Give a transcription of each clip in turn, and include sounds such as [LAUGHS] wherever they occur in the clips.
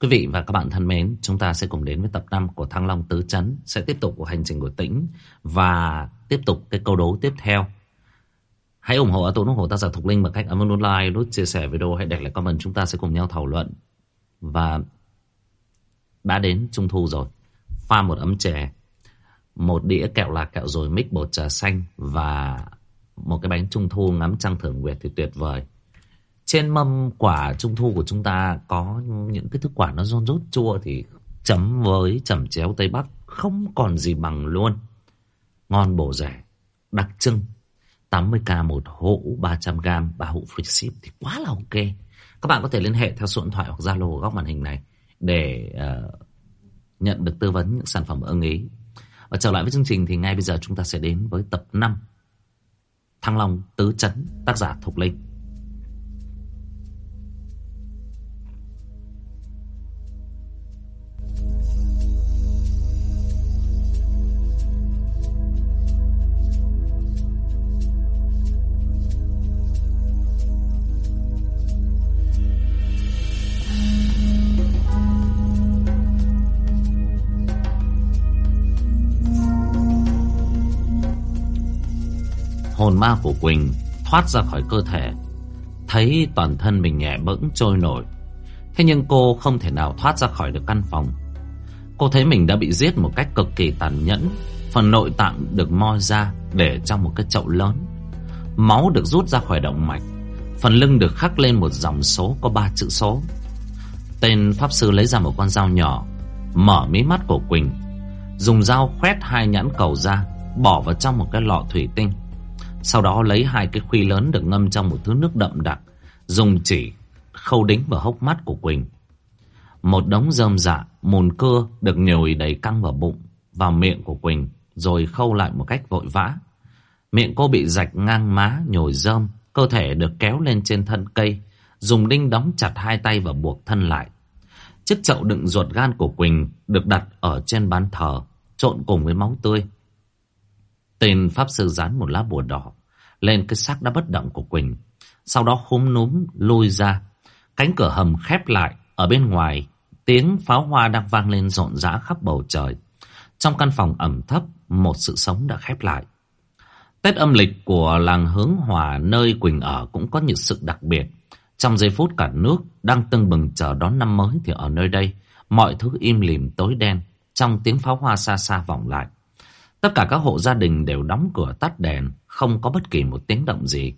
Quý vị và các bạn thân mến, chúng ta sẽ cùng đến với tập 5 của Thăng Long Tứ Chấn. Sẽ tiếp tục cuộc hành trình của Tĩnh và tiếp tục cái câu đố tiếp theo. Hãy ủng hộ ở tổ ủng hộ tác giả Thục Linh bằng cách ấn nút like, nút chia sẻ video, hãy để lại comment chúng ta sẽ cùng nhau thảo luận. Và đã đến Trung Thu rồi. Pha một ấm chè, một đĩa kẹo lạc kẹo rồi mix bột trà xanh và một cái bánh Trung Thu ngắm trăng thưởng nguyệt thì tuyệt vời. Trên mâm quả trung thu của chúng ta có những cái thức quả nó rôn rốt chua thì chấm với chẩm chéo Tây Bắc không còn gì bằng luôn. Ngon bổ rẻ, đặc trưng. 80k một hũ 300g, ba hũ free ship thì quá là ok. Các bạn có thể liên hệ theo số điện thoại hoặc Zalo góc màn hình này để uh, nhận được tư vấn những sản phẩm ưng ý. Và trở lại với chương trình thì ngay bây giờ chúng ta sẽ đến với tập 5 Thăng Long Tứ Chấn tác giả Thục Linh. Hồn ma của Quỳnh thoát ra khỏi cơ thể. Thấy toàn thân mình nhẹ bẫng trôi nổi, Thế nhưng cô không thể nào thoát ra khỏi được căn phòng. Cô thấy mình đã bị giết một cách cực kỳ tàn nhẫn, Phần nội tạng được moi ra để trong một cái chậu lớn. Máu được rút ra khỏi động mạch, Phần lưng được khắc lên một dòng số có ba chữ số. Tên pháp sư lấy ra một con dao nhỏ, Mở mí mắt của Quỳnh, Dùng dao khoét hai nhãn cầu ra, Bỏ vào trong một cái lọ thủy tinh sau đó lấy hai cái khuy lớn được ngâm trong một thứ nước đậm đặc, dùng chỉ khâu đính vào hốc mắt của Quỳnh. Một đống rơm dạ, mùn cưa được nhồi đầy căng vào bụng, vào miệng của Quỳnh, rồi khâu lại một cách vội vã. Miệng cô bị rạch ngang má, nhồi rơm, cơ thể được kéo lên trên thân cây, dùng đinh đóng chặt hai tay và buộc thân lại. Chiếc chậu đựng ruột gan của Quỳnh được đặt ở trên bàn thờ, trộn cùng với máu tươi. Tên pháp sư dán một lá bùa đỏ lên cái xác đã bất động của Quỳnh. Sau đó khúm núm lôi ra. Cánh cửa hầm khép lại. Ở bên ngoài, tiếng pháo hoa đang vang lên rộn rã khắp bầu trời. Trong căn phòng ẩm thấp, một sự sống đã khép lại. Tết âm lịch của làng hướng hòa nơi Quỳnh ở cũng có những sự đặc biệt. Trong giây phút cả nước đang tưng bừng chờ đón năm mới thì ở nơi đây, mọi thứ im lìm tối đen, trong tiếng pháo hoa xa xa vọng lại. Tất cả các hộ gia đình đều đóng cửa tắt đèn, không có bất kỳ một tiếng động gì.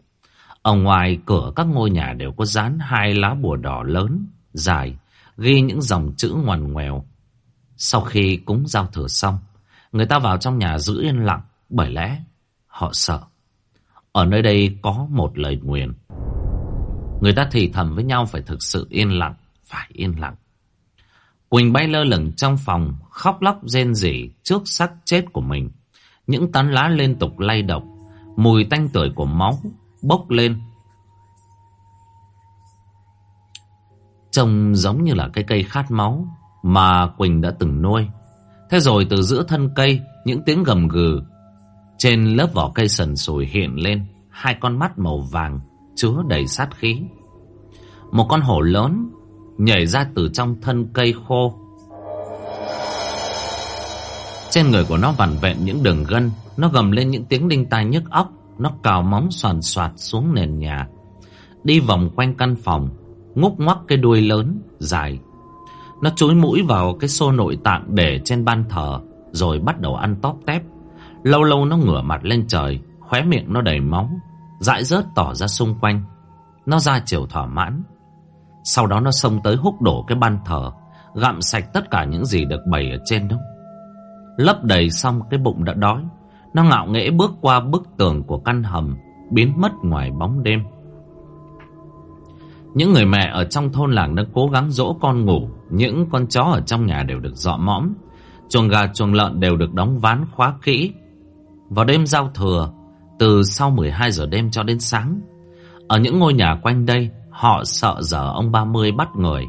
Ở ngoài cửa các ngôi nhà đều có dán hai lá bùa đỏ lớn, dài, ghi những dòng chữ ngoằn ngoèo. Sau khi cúng giao thừa xong, người ta vào trong nhà giữ yên lặng, bởi lẽ họ sợ. Ở nơi đây có một lời nguyền. Người ta thì thầm với nhau phải thực sự yên lặng, phải yên lặng. Quỳnh bay lơ lửng trong phòng, khóc lóc rên rỉ trước xác chết của mình. Những tán lá liên tục lay động, mùi tanh tưởi của máu bốc lên. Trông giống như là cái cây khát máu mà Quỳnh đã từng nuôi. Thế rồi từ giữa thân cây, những tiếng gầm gừ trên lớp vỏ cây sần sùi hiện lên hai con mắt màu vàng chứa đầy sát khí. Một con hổ lớn nhảy ra từ trong thân cây khô. Trên người của nó vằn vẹn những đường gân, nó gầm lên những tiếng đinh tai nhức óc, nó cào móng soàn soạt xuống nền nhà. Đi vòng quanh căn phòng, ngúc ngoắc cái đuôi lớn, dài. Nó chối mũi vào cái xô nội tạng để trên ban thờ, rồi bắt đầu ăn tóp tép. Lâu lâu nó ngửa mặt lên trời, khóe miệng nó đầy máu, dãi rớt tỏ ra xung quanh. Nó ra chiều thỏa mãn, sau đó nó xông tới húc đổ cái ban thờ Gặm sạch tất cả những gì được bày ở trên đó Lấp đầy xong cái bụng đã đói. Nó ngạo nghễ bước qua bức tường của căn hầm, Biến mất ngoài bóng đêm. Những người mẹ ở trong thôn làng đang cố gắng dỗ con ngủ. Những con chó ở trong nhà đều được dọ mõm. Chuồng gà, chuồng lợn đều được đóng ván khóa kỹ. Vào đêm giao thừa, Từ sau 12 giờ đêm cho đến sáng, Ở những ngôi nhà quanh đây, Họ sợ giờ ông ba mươi bắt người.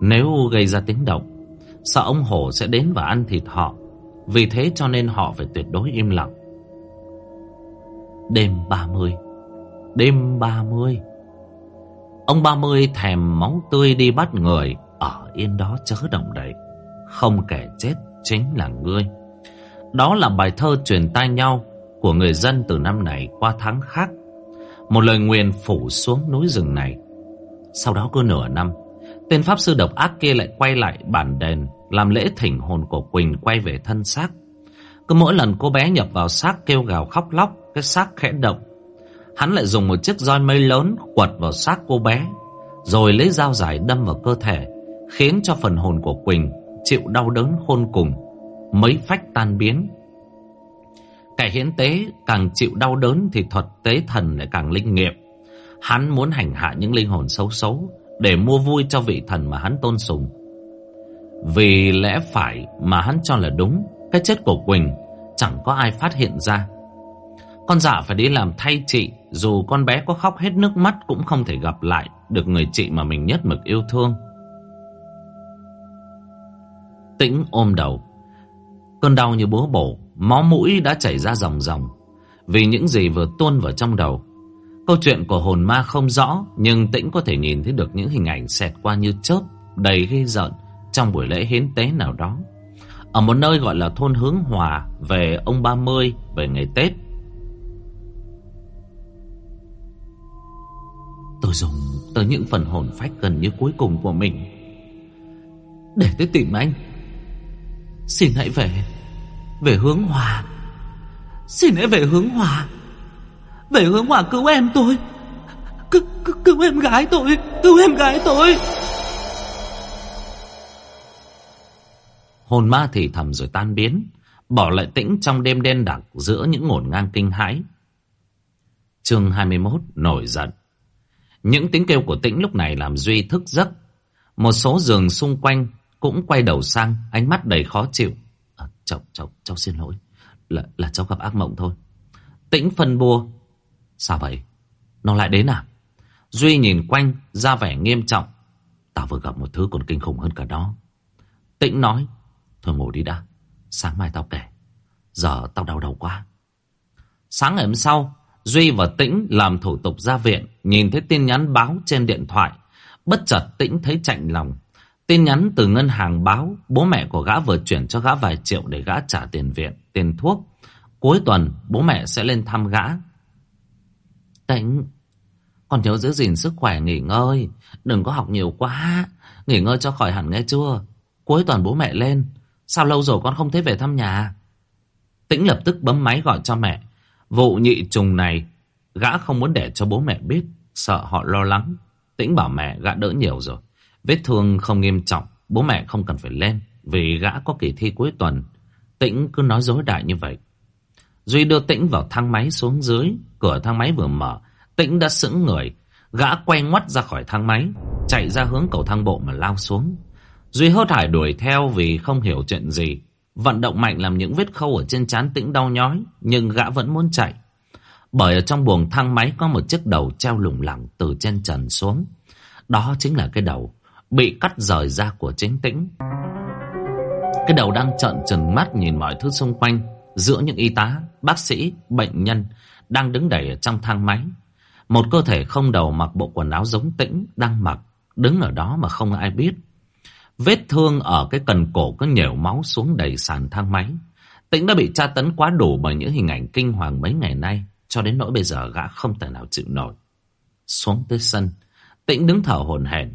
Nếu gây ra tiếng động, Sợ ông hổ sẽ đến và ăn thịt họ. Vì thế cho nên họ phải tuyệt đối im lặng. Đêm ba mươi. Đêm ba mươi. Ông ba mươi thèm máu tươi đi bắt người, Ở yên đó chớ động đậy. Không kẻ chết chính là ngươi. Đó là bài thơ truyền tai nhau Của người dân từ năm này qua tháng khác. Một lời nguyền phủ xuống núi rừng này. Sau đó cứ nửa năm, Tên pháp sư độc ác kia lại quay lại bản đền làm lễ thỉnh hồn của Quỳnh quay về thân xác. Cứ mỗi lần cô bé nhập vào xác kêu gào khóc lóc, Cái xác khẽ động. Hắn lại dùng một chiếc roi mây lớn quật vào xác cô bé, Rồi lấy dao dài đâm vào cơ thể, Khiến cho phần hồn của Quỳnh chịu đau đớn khôn cùng, Mấy phách tan biến. Kẻ hiến tế càng chịu đau đớn Thì thuật tế thần lại càng linh nghiệm. Hắn muốn hành hạ những linh hồn xấu xấu Để mua vui cho vị thần mà hắn tôn sùng. Vì lẽ phải mà hắn cho là đúng, Cái chết của Quỳnh Chẳng có ai phát hiện ra. Con giả phải đi làm thay chị, Dù con bé có khóc hết nước mắt Cũng không thể gặp lại Được người chị mà mình nhất mực yêu thương. Tĩnh ôm đầu. Cơn đau như búa bổ Máu mũi đã chảy ra ròng ròng. Vì những gì vừa tuôn vào trong đầu, Câu chuyện của hồn ma không rõ, Nhưng Tĩnh có thể nhìn thấy được những hình ảnh xẹt qua như chớp, Đầy ghê giận trong buổi lễ hiến tế nào đó. Ở một nơi gọi là thôn Hướng Hòa Về ông ba mươi Về ngày Tết. Tôi dùng tới những phần hồn phách gần như cuối cùng của mình Để tới tìm anh. Xin hãy về Về hướng hòa. Xin hãy về hướng hòa. Về hướng hòa cứu em tôi. C Cứu em gái tôi, Cứu em gái tôi. Hồn ma thì thầm rồi tan biến Bỏ lại tĩnh trong đêm đen đặc Giữa những ngổn ngang kinh hãi. Chương 21 nổi giận. Những tiếng kêu của tĩnh lúc này làm Duy thức giấc. Một số giường xung quanh cũng quay đầu sang ánh mắt đầy khó chịu. À, cháu cháu cháu xin lỗi. Là là cháu gặp ác mộng thôi. Tĩnh phân bua. Sao vậy? Nó lại đến à? Duy nhìn quanh ra vẻ nghiêm trọng. Tao vừa gặp một thứ còn kinh khủng hơn cả đó. Tĩnh nói thôi ngủ đi đã. Sáng mai tao kể. Giờ tao đau đầu quá. Sáng ngày hôm sau duy và tĩnh làm thủ tục ra viện nhìn thấy tin nhắn báo trên điện thoại. Bất chợt tĩnh thấy chạnh lòng. Tin nhắn từ ngân hàng báo bố mẹ của gã vừa chuyển cho gã vài triệu để gã trả tiền viện, tiền thuốc. Cuối tuần bố mẹ sẽ lên thăm gã. Tĩnh, còn nhớ giữ gìn sức khỏe nghỉ ngơi, đừng có học nhiều quá, nghỉ ngơi cho khỏi hẳn nghe chưa. Cuối tuần bố mẹ lên, sao lâu rồi con không thấy về thăm nhà. À? Tĩnh lập tức bấm máy gọi cho mẹ. Vụ nhị trùng này, gã không muốn để cho bố mẹ biết, sợ họ lo lắng. Tĩnh bảo mẹ gã đỡ nhiều rồi. Vết thương không nghiêm trọng, bố mẹ không cần phải lên vì gã có kỳ thi cuối tuần. Tĩnh cứ nói dối đại như vậy. Duy đưa Tĩnh vào thang máy xuống dưới, cửa thang máy vừa mở, Tĩnh đã sững người, gã quay ngoắt ra khỏi thang máy, chạy ra hướng cầu thang bộ mà lao xuống. Duy hớt hải đuổi theo vì không hiểu chuyện gì. Vận động mạnh làm những vết khâu ở trên trán Tĩnh đau nhói, nhưng gã vẫn muốn chạy. Bởi ở trong buồng thang máy có một chiếc đầu treo lủng lẳng từ trên trần xuống. Đó chính là cái đầu bị cắt rời ra của chính tĩnh. Cái đầu đang trợn trừng mắt nhìn mọi thứ xung quanh, giữa những y tá, bác sĩ, bệnh nhân đang đứng đầy ở trong thang máy. Một cơ thể không đầu mặc bộ quần áo giống tĩnh đang mặc, đứng ở đó mà không ai biết. Vết thương ở cái cần cổ có nhểu máu xuống đầy sàn thang máy. Tĩnh đã bị tra tấn quá đủ bởi những hình ảnh kinh hoàng mấy ngày nay, cho đến nỗi bây giờ gã không thể nào chịu nổi. Xuống tới sân, Tĩnh đứng thở hổn hển,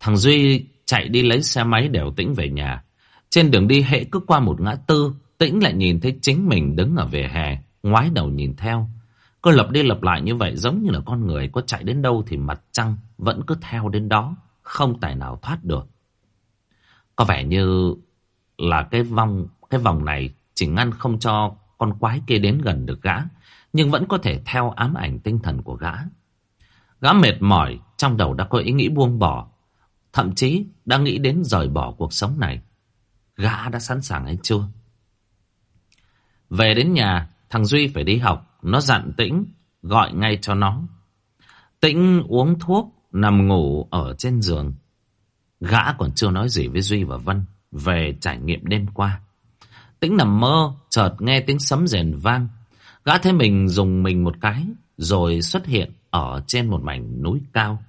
Thằng Duy chạy đi lấy xe máy đèo Tĩnh về nhà. Trên đường đi hệ cứ qua một ngã tư, Tĩnh lại nhìn thấy chính mình đứng ở vỉa hè, ngoái đầu nhìn theo. Cứ lập đi lập lại như vậy giống như là con người có chạy đến đâu thì mặt trăng vẫn cứ theo đến đó, không tài nào thoát được. Có vẻ như là cái vòng cái vòng này chỉ ngăn không cho con quái kia đến gần được gã, nhưng vẫn có thể theo ám ảnh tinh thần của gã. Gã mệt mỏi, trong đầu đã có ý nghĩ buông bỏ, Thậm chí đã nghĩ đến rời bỏ cuộc sống này. Gã đã sẵn sàng hay chưa? Về đến nhà, thằng Duy phải đi học. Nó dặn Tĩnh, gọi ngay cho nó. Tĩnh uống thuốc, nằm ngủ ở trên giường. Gã còn chưa nói gì với Duy và Vân về trải nghiệm đêm qua. Tĩnh nằm mơ, chợt nghe tiếng sấm rền vang. Gã thấy mình dùng mình một cái, rồi xuất hiện ở trên một mảnh núi cao.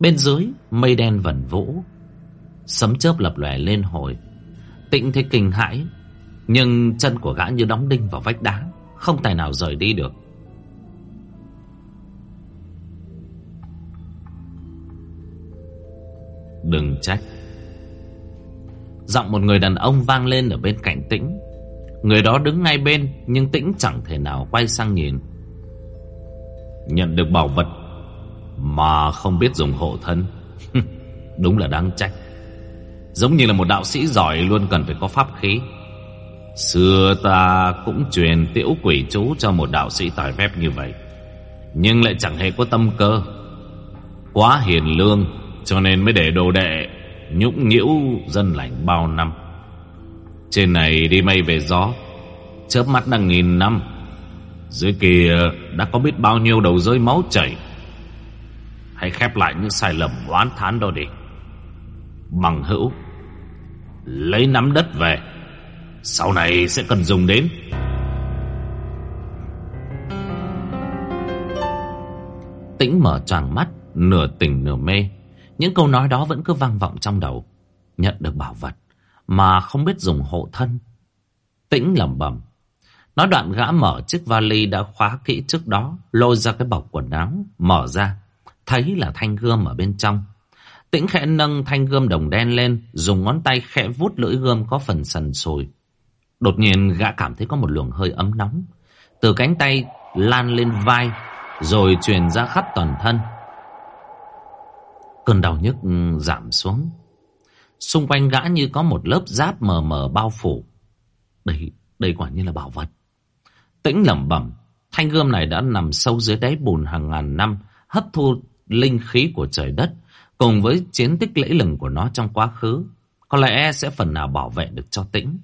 Bên dưới mây đen vẩn vũ Sấm chớp lập lòe lên hồi Tĩnh thấy kinh hãi Nhưng chân của gã như đóng đinh vào vách đá Không tài nào rời đi được Đừng trách. Giọng một người đàn ông vang lên ở bên cạnh Tĩnh. Người đó đứng ngay bên, Nhưng Tĩnh chẳng thể nào quay sang nhìn. Nhận được bảo vật Mà không biết dùng hộ thân. [LAUGHS] Đúng là đáng trách. Giống như là một đạo sĩ giỏi Luôn cần phải có pháp khí. Xưa ta cũng truyền tiễu quỷ chú Cho một đạo sĩ tài phép như vậy, Nhưng lại chẳng hề có tâm cơ. Quá hiền lương cho nên mới để đồ đệ Nhũng nhiễu dân lành bao năm. Trên này đi mây về gió, Chớp mắt đang nghìn năm. Dưới kia đã có biết bao nhiêu đầu rơi máu chảy. Hãy khép lại những sai lầm oán thán đó đi. Bằng hữu, Lấy nắm đất về. Sau này sẽ cần dùng đến. Tĩnh mở choàng mắt, Nửa tỉnh nửa mê. Những câu nói đó vẫn cứ vang vọng trong đầu. Nhận được bảo vật, Mà không biết dùng hộ thân. Tĩnh lẩm bẩm. Nói đoạn gã mở chiếc vali đã khóa kỹ trước đó, Lôi ra cái bọc quần áo, Mở ra. Thấy là thanh gươm ở bên trong. Tĩnh khẽ nâng thanh gươm đồng đen lên, Dùng ngón tay khẽ vuốt lưỡi gươm có phần sần sùi. Đột nhiên, gã cảm thấy có một luồng hơi ấm nóng. Từ cánh tay lan lên vai, Rồi truyền ra khắp toàn thân. Cơn đau nhức ừ, giảm xuống. Xung quanh gã như có một lớp giáp mờ mờ bao phủ. Đây, đây quả như là bảo vật. Tĩnh lẩm bẩm Thanh gươm này đã nằm sâu dưới đáy bùn hàng ngàn năm Hấp thu linh khí của trời đất Cùng với chiến tích lẫy lừng của nó trong quá khứ. Có lẽ sẽ phần nào bảo vệ được cho Tĩnh.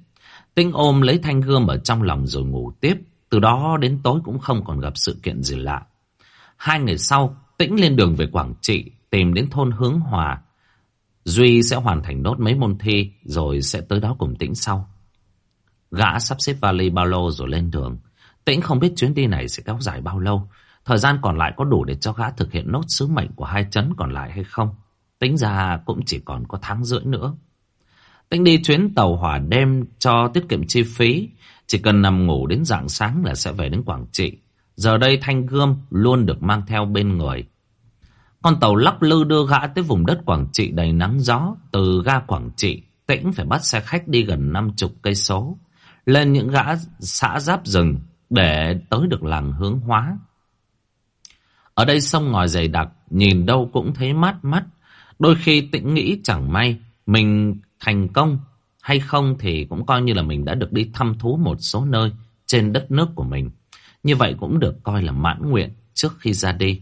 Tĩnh ôm lấy thanh gươm ở trong lòng rồi ngủ tiếp. Từ đó đến tối cũng không còn gặp sự kiện gì lạ. Hai ngày sau Tĩnh lên đường về Quảng Trị. Tìm đến thôn Hướng Hòa. Duy sẽ hoàn thành nốt mấy môn thi, Rồi sẽ tới đó cùng Tĩnh sau. Gã sắp xếp vali bao lô rồi lên đường. Tĩnh không biết chuyến đi này sẽ kéo dài bao lâu. Thời gian còn lại có đủ để cho gã thực hiện nốt sứ mệnh của hai chấn còn lại hay không? Tính ra cũng chỉ còn có tháng rưỡi nữa. Tĩnh đi chuyến tàu hỏa đêm cho tiết kiệm chi phí. Chỉ cần nằm ngủ đến rạng sáng là sẽ về đến Quảng Trị. Giờ đây thanh gươm luôn được mang theo bên người. Con tàu lắc lư đưa gã tới vùng đất Quảng Trị đầy nắng gió Từ ga Quảng Trị, Tĩnh phải bắt xe khách đi gần năm chục cây số Lên những gã xã giáp rừng Để tới được làng hướng hóa Ở đây sông ngòi dày đặc, Nhìn đâu cũng thấy mát mắt Đôi khi tĩnh nghĩ chẳng may mình thành công hay không thì cũng coi như là mình đã được đi thăm thú một số nơi trên đất nước của mình. Như vậy cũng được coi là mãn nguyện trước khi ra đi.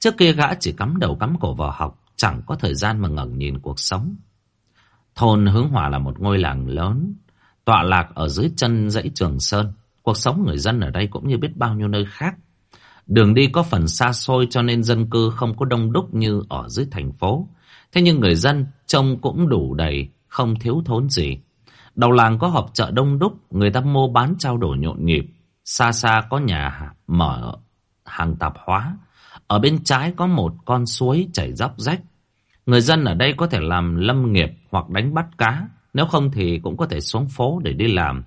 Trước kia gã chỉ cắm đầu cắm cổ vào học, chẳng có thời gian mà ngẩng nhìn cuộc sống. Thôn Hướng Hòa là một ngôi làng lớn, tọa lạc ở dưới chân dãy Trường Sơn. Cuộc sống người dân ở đây cũng như biết bao nhiêu nơi khác. Đường đi có phần xa xôi cho nên dân cư không có đông đúc như ở dưới thành phố. Thế nhưng người dân trông cũng đủ đầy, không thiếu thốn gì. Đầu làng có họp chợ đông đúc, người ta mua bán trao đổi nhộn nhịp. Xa xa có nhà mở hàng tạp hóa. Ở bên trái có một con suối chảy dốc rách. Người dân ở đây có thể làm lâm nghiệp hoặc đánh bắt cá. Nếu không thì cũng có thể xuống phố để đi làm.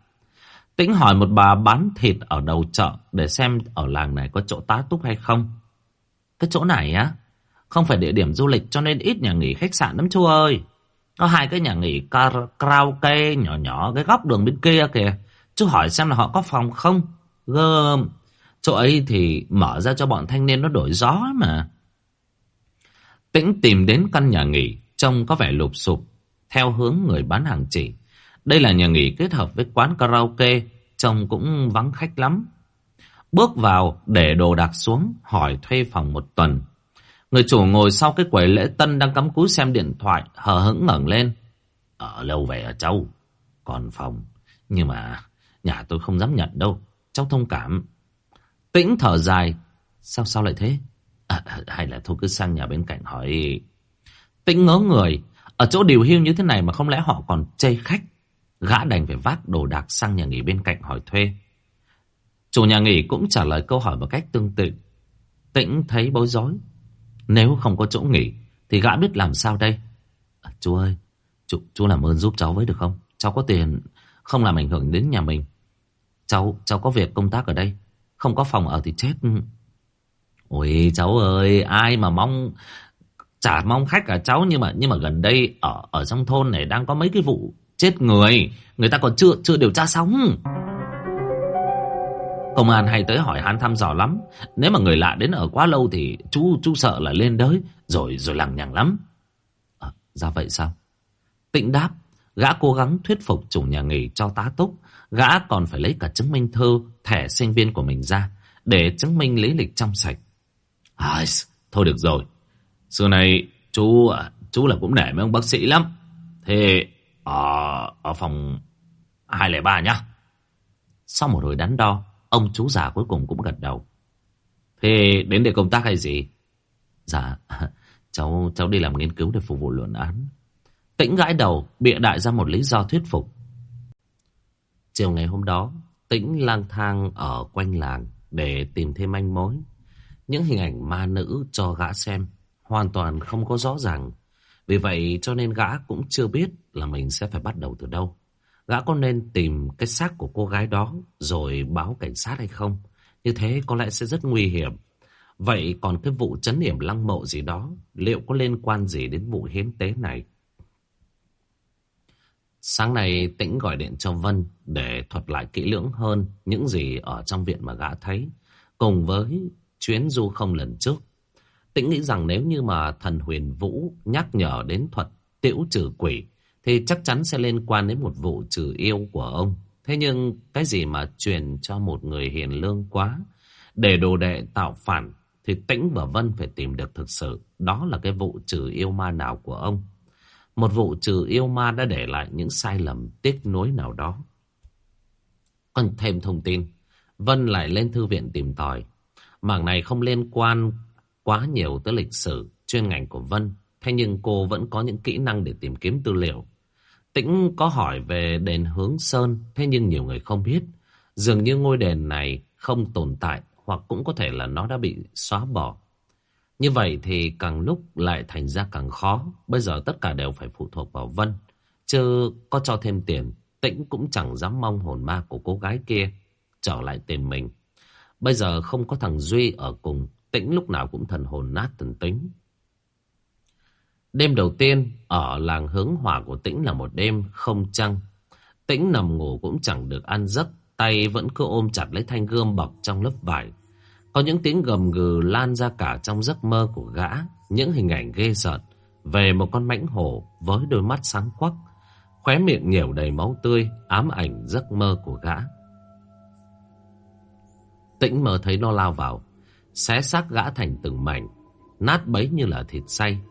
Tĩnh hỏi một bà bán thịt ở đầu chợ để xem ở làng này có chỗ tá túc hay không. Cái chỗ này á, không phải địa điểm du lịch cho nên ít nhà nghỉ khách sạn lắm chú ơi. Có hai cái nhà nghỉ karaoke nhỏ nhỏ cái góc đường bên kia kìa. Chú hỏi xem là họ có phòng không? Gơm. Chỗ ấy thì mở ra cho bọn thanh niên nó đổi gió mà. Tĩnh tìm đến căn nhà nghỉ, trông có vẻ lụp sụp, theo hướng người bán hàng chỉ. Đây là nhà nghỉ kết hợp với quán karaoke, trông cũng vắng khách lắm. Bước vào, để đồ đạc xuống, hỏi thuê phòng một tuần. Người chủ ngồi sau cái quầy lễ tân đang cắm cúi xem điện thoại, hờ hững ngẩng lên. Ở lâu về ở châu, còn phòng. Nhưng mà nhà tôi không dám nhận đâu, cháu thông cảm. Tĩnh thở dài, sao sao lại thế? À, à, hay là thôi cứ sang nhà bên cạnh hỏi... Tĩnh ngớ người, ở chỗ điều hưu như thế này mà không lẽ họ còn chê khách. Gã đành phải vác đồ đạc sang nhà nghỉ bên cạnh hỏi thuê. Chủ nhà nghỉ cũng trả lời câu hỏi một cách tương tự. Tĩnh thấy bối rối. Nếu không có chỗ nghỉ thì gã biết làm sao đây? À, chú ơi, Chú, chú làm ơn giúp cháu với được không? Cháu có tiền không làm ảnh hưởng đến nhà mình. Cháu cháu có việc công tác ở đây. Không có phòng ở thì chết. Ôi cháu ơi, ai mà mong chả mong khách cả cháu nhưng mà nhưng mà gần đây ở ở trong thôn này đang có mấy cái vụ chết người, người ta còn chưa chưa điều tra xong. Công an hay tới hỏi han thăm dò lắm. Nếu mà người lạ đến ở quá lâu thì chú chú sợ là lên đới rồi rồi lằng nhằng lắm. À, ra vậy sao? Tịnh đáp, gã cố gắng thuyết phục chủ nhà nghỉ cho tá túc. Gã còn phải lấy cả chứng minh thư, thẻ sinh viên của mình ra để chứng minh lý lịch trong sạch. À, thôi được rồi. Xưa này chú chú là cũng nể mấy ông bác sĩ lắm. Thế ở, ở phòng 203 nhá. Sau một hồi đắn đo, ông chú già cuối cùng cũng gật đầu. Thế đến để công tác hay gì? Dạ, [LAUGHS] cháu cháu đi làm nghiên cứu để phục vụ luận án. Tĩnh gãi đầu, bịa đại ra một lý do thuyết phục. Chiều ngày hôm đó, Tĩnh lang thang ở quanh làng để tìm thêm manh mối. Những hình ảnh ma nữ cho gã xem hoàn toàn không có rõ ràng. Vì vậy cho nên gã cũng chưa biết là mình sẽ phải bắt đầu từ đâu. Gã có nên tìm cái xác của cô gái đó rồi báo cảnh sát hay không? Như thế có lẽ sẽ rất nguy hiểm. Vậy còn cái vụ chấn điểm lăng mộ gì đó, liệu có liên quan gì đến vụ hiến tế này? Sáng nay Tĩnh gọi điện cho Vân để thuật lại kỹ lưỡng hơn những gì ở trong viện mà gã thấy, cùng với chuyến du không lần trước. Tĩnh nghĩ rằng nếu như mà thần huyền vũ nhắc nhở đến thuật tiễu trừ quỷ, thì chắc chắn sẽ liên quan đến một vụ trừ yêu của ông. Thế nhưng cái gì mà truyền cho một người hiền lương quá, để đồ đệ tạo phản, thì Tĩnh và Vân phải tìm được thực sự. Đó là cái vụ trừ yêu ma nào của ông. Một vụ trừ yêu ma đã để lại những sai lầm tiếc nuối nào đó. Còn thêm thông tin, Vân lại lên thư viện tìm tòi. Mảng này không liên quan quá nhiều tới lịch sử, chuyên ngành của Vân. Thế nhưng cô vẫn có những kỹ năng để tìm kiếm tư liệu. Tĩnh có hỏi về đền Hướng Sơn, thế nhưng nhiều người không biết. Dường như ngôi đền này không tồn tại, hoặc cũng có thể là nó đã bị xóa bỏ. Như vậy thì càng lúc lại thành ra càng khó. Bây giờ tất cả đều phải phụ thuộc vào Vân. Chứ có cho thêm tiền, Tĩnh cũng chẳng dám mong hồn ma của cô gái kia trở lại tìm mình. Bây giờ không có thằng Duy ở cùng, Tĩnh lúc nào cũng thần hồn nát thần tính. Đêm đầu tiên ở làng hướng hỏa của Tĩnh là một đêm không trăng. Tĩnh nằm ngủ cũng chẳng được ăn giấc, tay vẫn cứ ôm chặt lấy thanh gươm bọc trong lớp vải. Có những tiếng gầm gừ lan ra cả trong giấc mơ của gã, những hình ảnh ghê sợ về một con mãnh hổ với đôi mắt sáng quắc, khóe miệng nhiều đầy máu tươi, ám ảnh giấc mơ của gã. Tĩnh mơ thấy nó lao vào, xé xác gã thành từng mảnh, nát bấy như là thịt xay.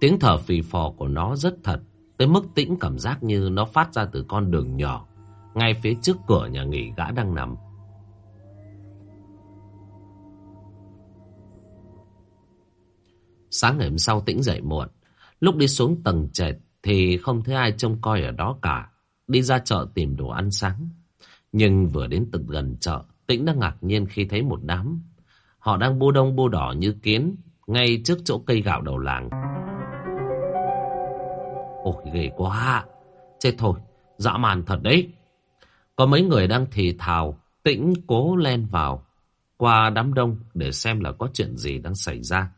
Tiếng thở phì phò của nó rất thật, tới mức tĩnh cảm giác như nó phát ra từ con đường nhỏ, ngay phía trước cửa nhà nghỉ gã đang nằm. Sáng ngày hôm sau tĩnh dậy muộn, lúc đi xuống tầng trệt thì không thấy ai trông coi ở đó cả, đi ra chợ tìm đồ ăn sáng. Nhưng vừa đến tận gần chợ, tĩnh đã ngạc nhiên khi thấy một đám. Họ đang bô đông bô đỏ như kiến, ngay trước chỗ cây gạo đầu làng. Ôi ghê quá Chết thôi Dã man thật đấy Có mấy người đang thì thào Tĩnh cố len vào Qua đám đông để xem là có chuyện gì đang xảy ra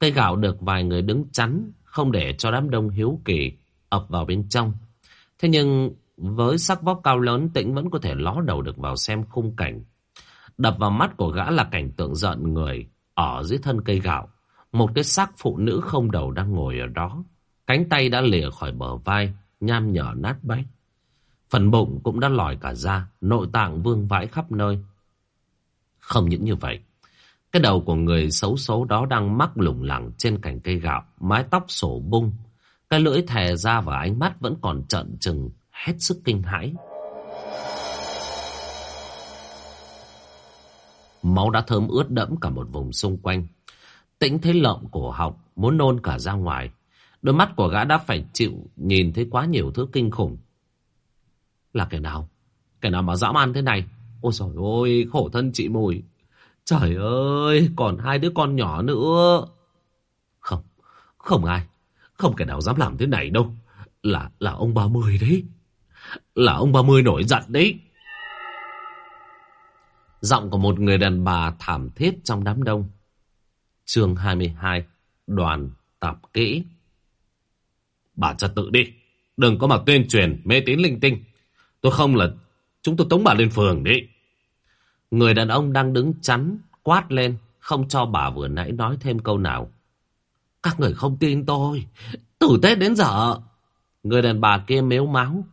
Cây gạo được vài người đứng chắn Không để cho đám đông hiếu kỳ ập vào bên trong Thế nhưng với sắc vóc cao lớn Tĩnh vẫn có thể ló đầu được vào xem khung cảnh Đập vào mắt của gã là cảnh tượng giận người Ở dưới thân cây gạo Một cái xác phụ nữ không đầu đang ngồi ở đó Cánh tay đã lìa khỏi bờ vai, nham nhở nát bách. Phần bụng cũng đã lòi cả ra, nội tạng vương vãi khắp nơi. Không những như vậy, cái đầu của người xấu xấu đó đang mắc lủng lẳng trên cành cây gạo, mái tóc sổ bung. Cái lưỡi thè ra và ánh mắt vẫn còn trợn trừng, hết sức kinh hãi. Máu đã thơm ướt đẫm cả một vùng xung quanh. Tĩnh thấy lợm cổ họng, muốn nôn cả ra ngoài. Đôi mắt của gã đã phải chịu nhìn thấy quá nhiều thứ kinh khủng. Là kẻ nào? Kẻ nào mà dã man thế này? Ôi trời ơi, khổ thân chị Mùi. Trời ơi, còn hai đứa con nhỏ nữa. Không, không ai. Không kẻ nào dám làm thế này đâu. Là, là ông ba mươi đấy. Là ông ba mươi nổi giận đấy. Giọng của một người đàn bà thảm thiết trong đám đông. Chương 22 Đoàn tạp kỹ Bà trật tự đi Đừng có mà tuyên truyền mê tín linh tinh Tôi không là Chúng tôi tống bà lên phường đi Người đàn ông đang đứng chắn, Quát lên, Không cho bà vừa nãy nói thêm câu nào Các người không tin tôi, Từ Tết đến giờ Người đàn bà kia mếu máu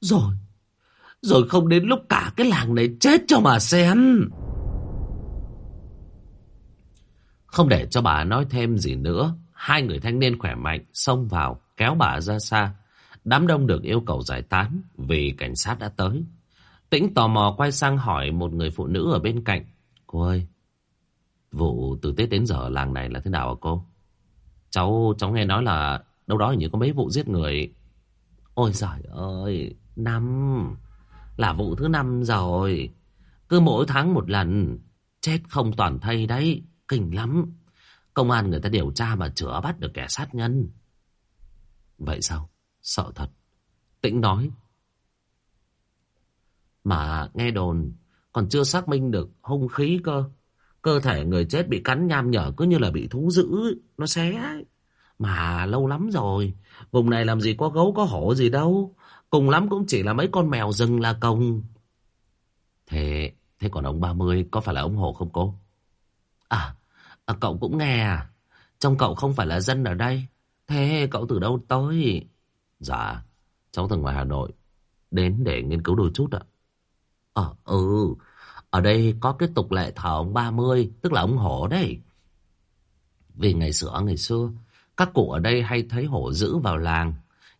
Rồi Rồi không đến lúc cả cái làng này chết cho mà xem Không để cho bà nói thêm gì nữa, Hai người thanh niên khỏe mạnh xông vào, kéo bà ra xa. Đám đông được yêu cầu giải tán vì cảnh sát đã tới. Tĩnh tò mò quay sang hỏi một người phụ nữ ở bên cạnh. Cô ơi, vụ từ Tết đến giờ làng này là thế nào hả cô? Cháu cháu nghe nói là đâu đó hình như có mấy vụ giết người. Ôi giời ơi, năm là vụ thứ năm rồi. Cứ mỗi tháng một lần, chết không toàn thây đấy, kinh lắm. Công an người ta điều tra mà chữa bắt được kẻ sát nhân. Vậy sao? Sợ thật. Tĩnh nói. Mà nghe đồn còn chưa xác minh được hung khí cơ. Cơ thể người chết bị cắn nham nhở cứ như là bị thú dữ. Nó xé. Mà lâu lắm rồi. Vùng này làm gì có gấu có hổ gì đâu. Cùng lắm cũng chỉ là mấy con mèo rừng là công. Thế, thế còn ông 30 có phải là ông hổ không cô? À, à cậu cũng nghe à? Trong cậu không phải là dân ở đây. Thế cậu từ đâu tới? Dạ, cháu từ ngoài Hà Nội. Đến để nghiên cứu đôi chút ạ. Ờ, ừ, ở đây có cái tục lệ thờ ông 30, tức là ông hổ đấy. Vì ngày xưa ngày xưa, các cụ ở đây hay thấy hổ dữ vào làng.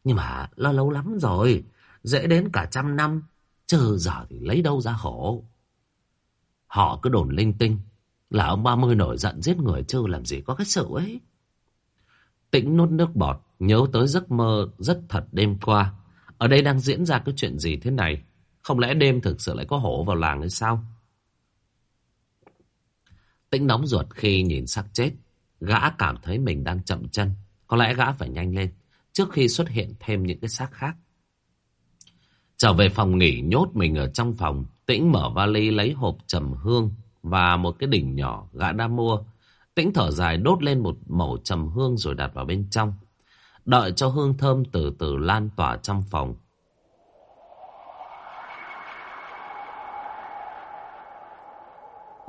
Nhưng mà lo lâu lắm rồi, dễ đến cả trăm năm. Chờ giờ thì lấy đâu ra hổ. Họ cứ đồn linh tinh là ông 30 nổi giận giết người chứ làm gì có cái sự ấy. Tĩnh nuốt nước bọt, nhớ tới giấc mơ rất thật đêm qua. Ở đây đang diễn ra cái chuyện gì thế này? Không lẽ đêm thực sự lại có hổ vào làng hay sao? Tĩnh nóng ruột khi nhìn xác chết. Gã cảm thấy mình đang chậm chân. Có lẽ gã phải nhanh lên, trước khi xuất hiện thêm những cái xác khác. Trở về phòng nghỉ, nhốt mình ở trong phòng. Tĩnh mở vali lấy hộp trầm hương và một cái đỉnh nhỏ gã đã mua Tĩnh thở dài đốt lên một mẩu trầm hương rồi đặt vào bên trong. Đợi cho hương thơm từ từ lan tỏa trong phòng.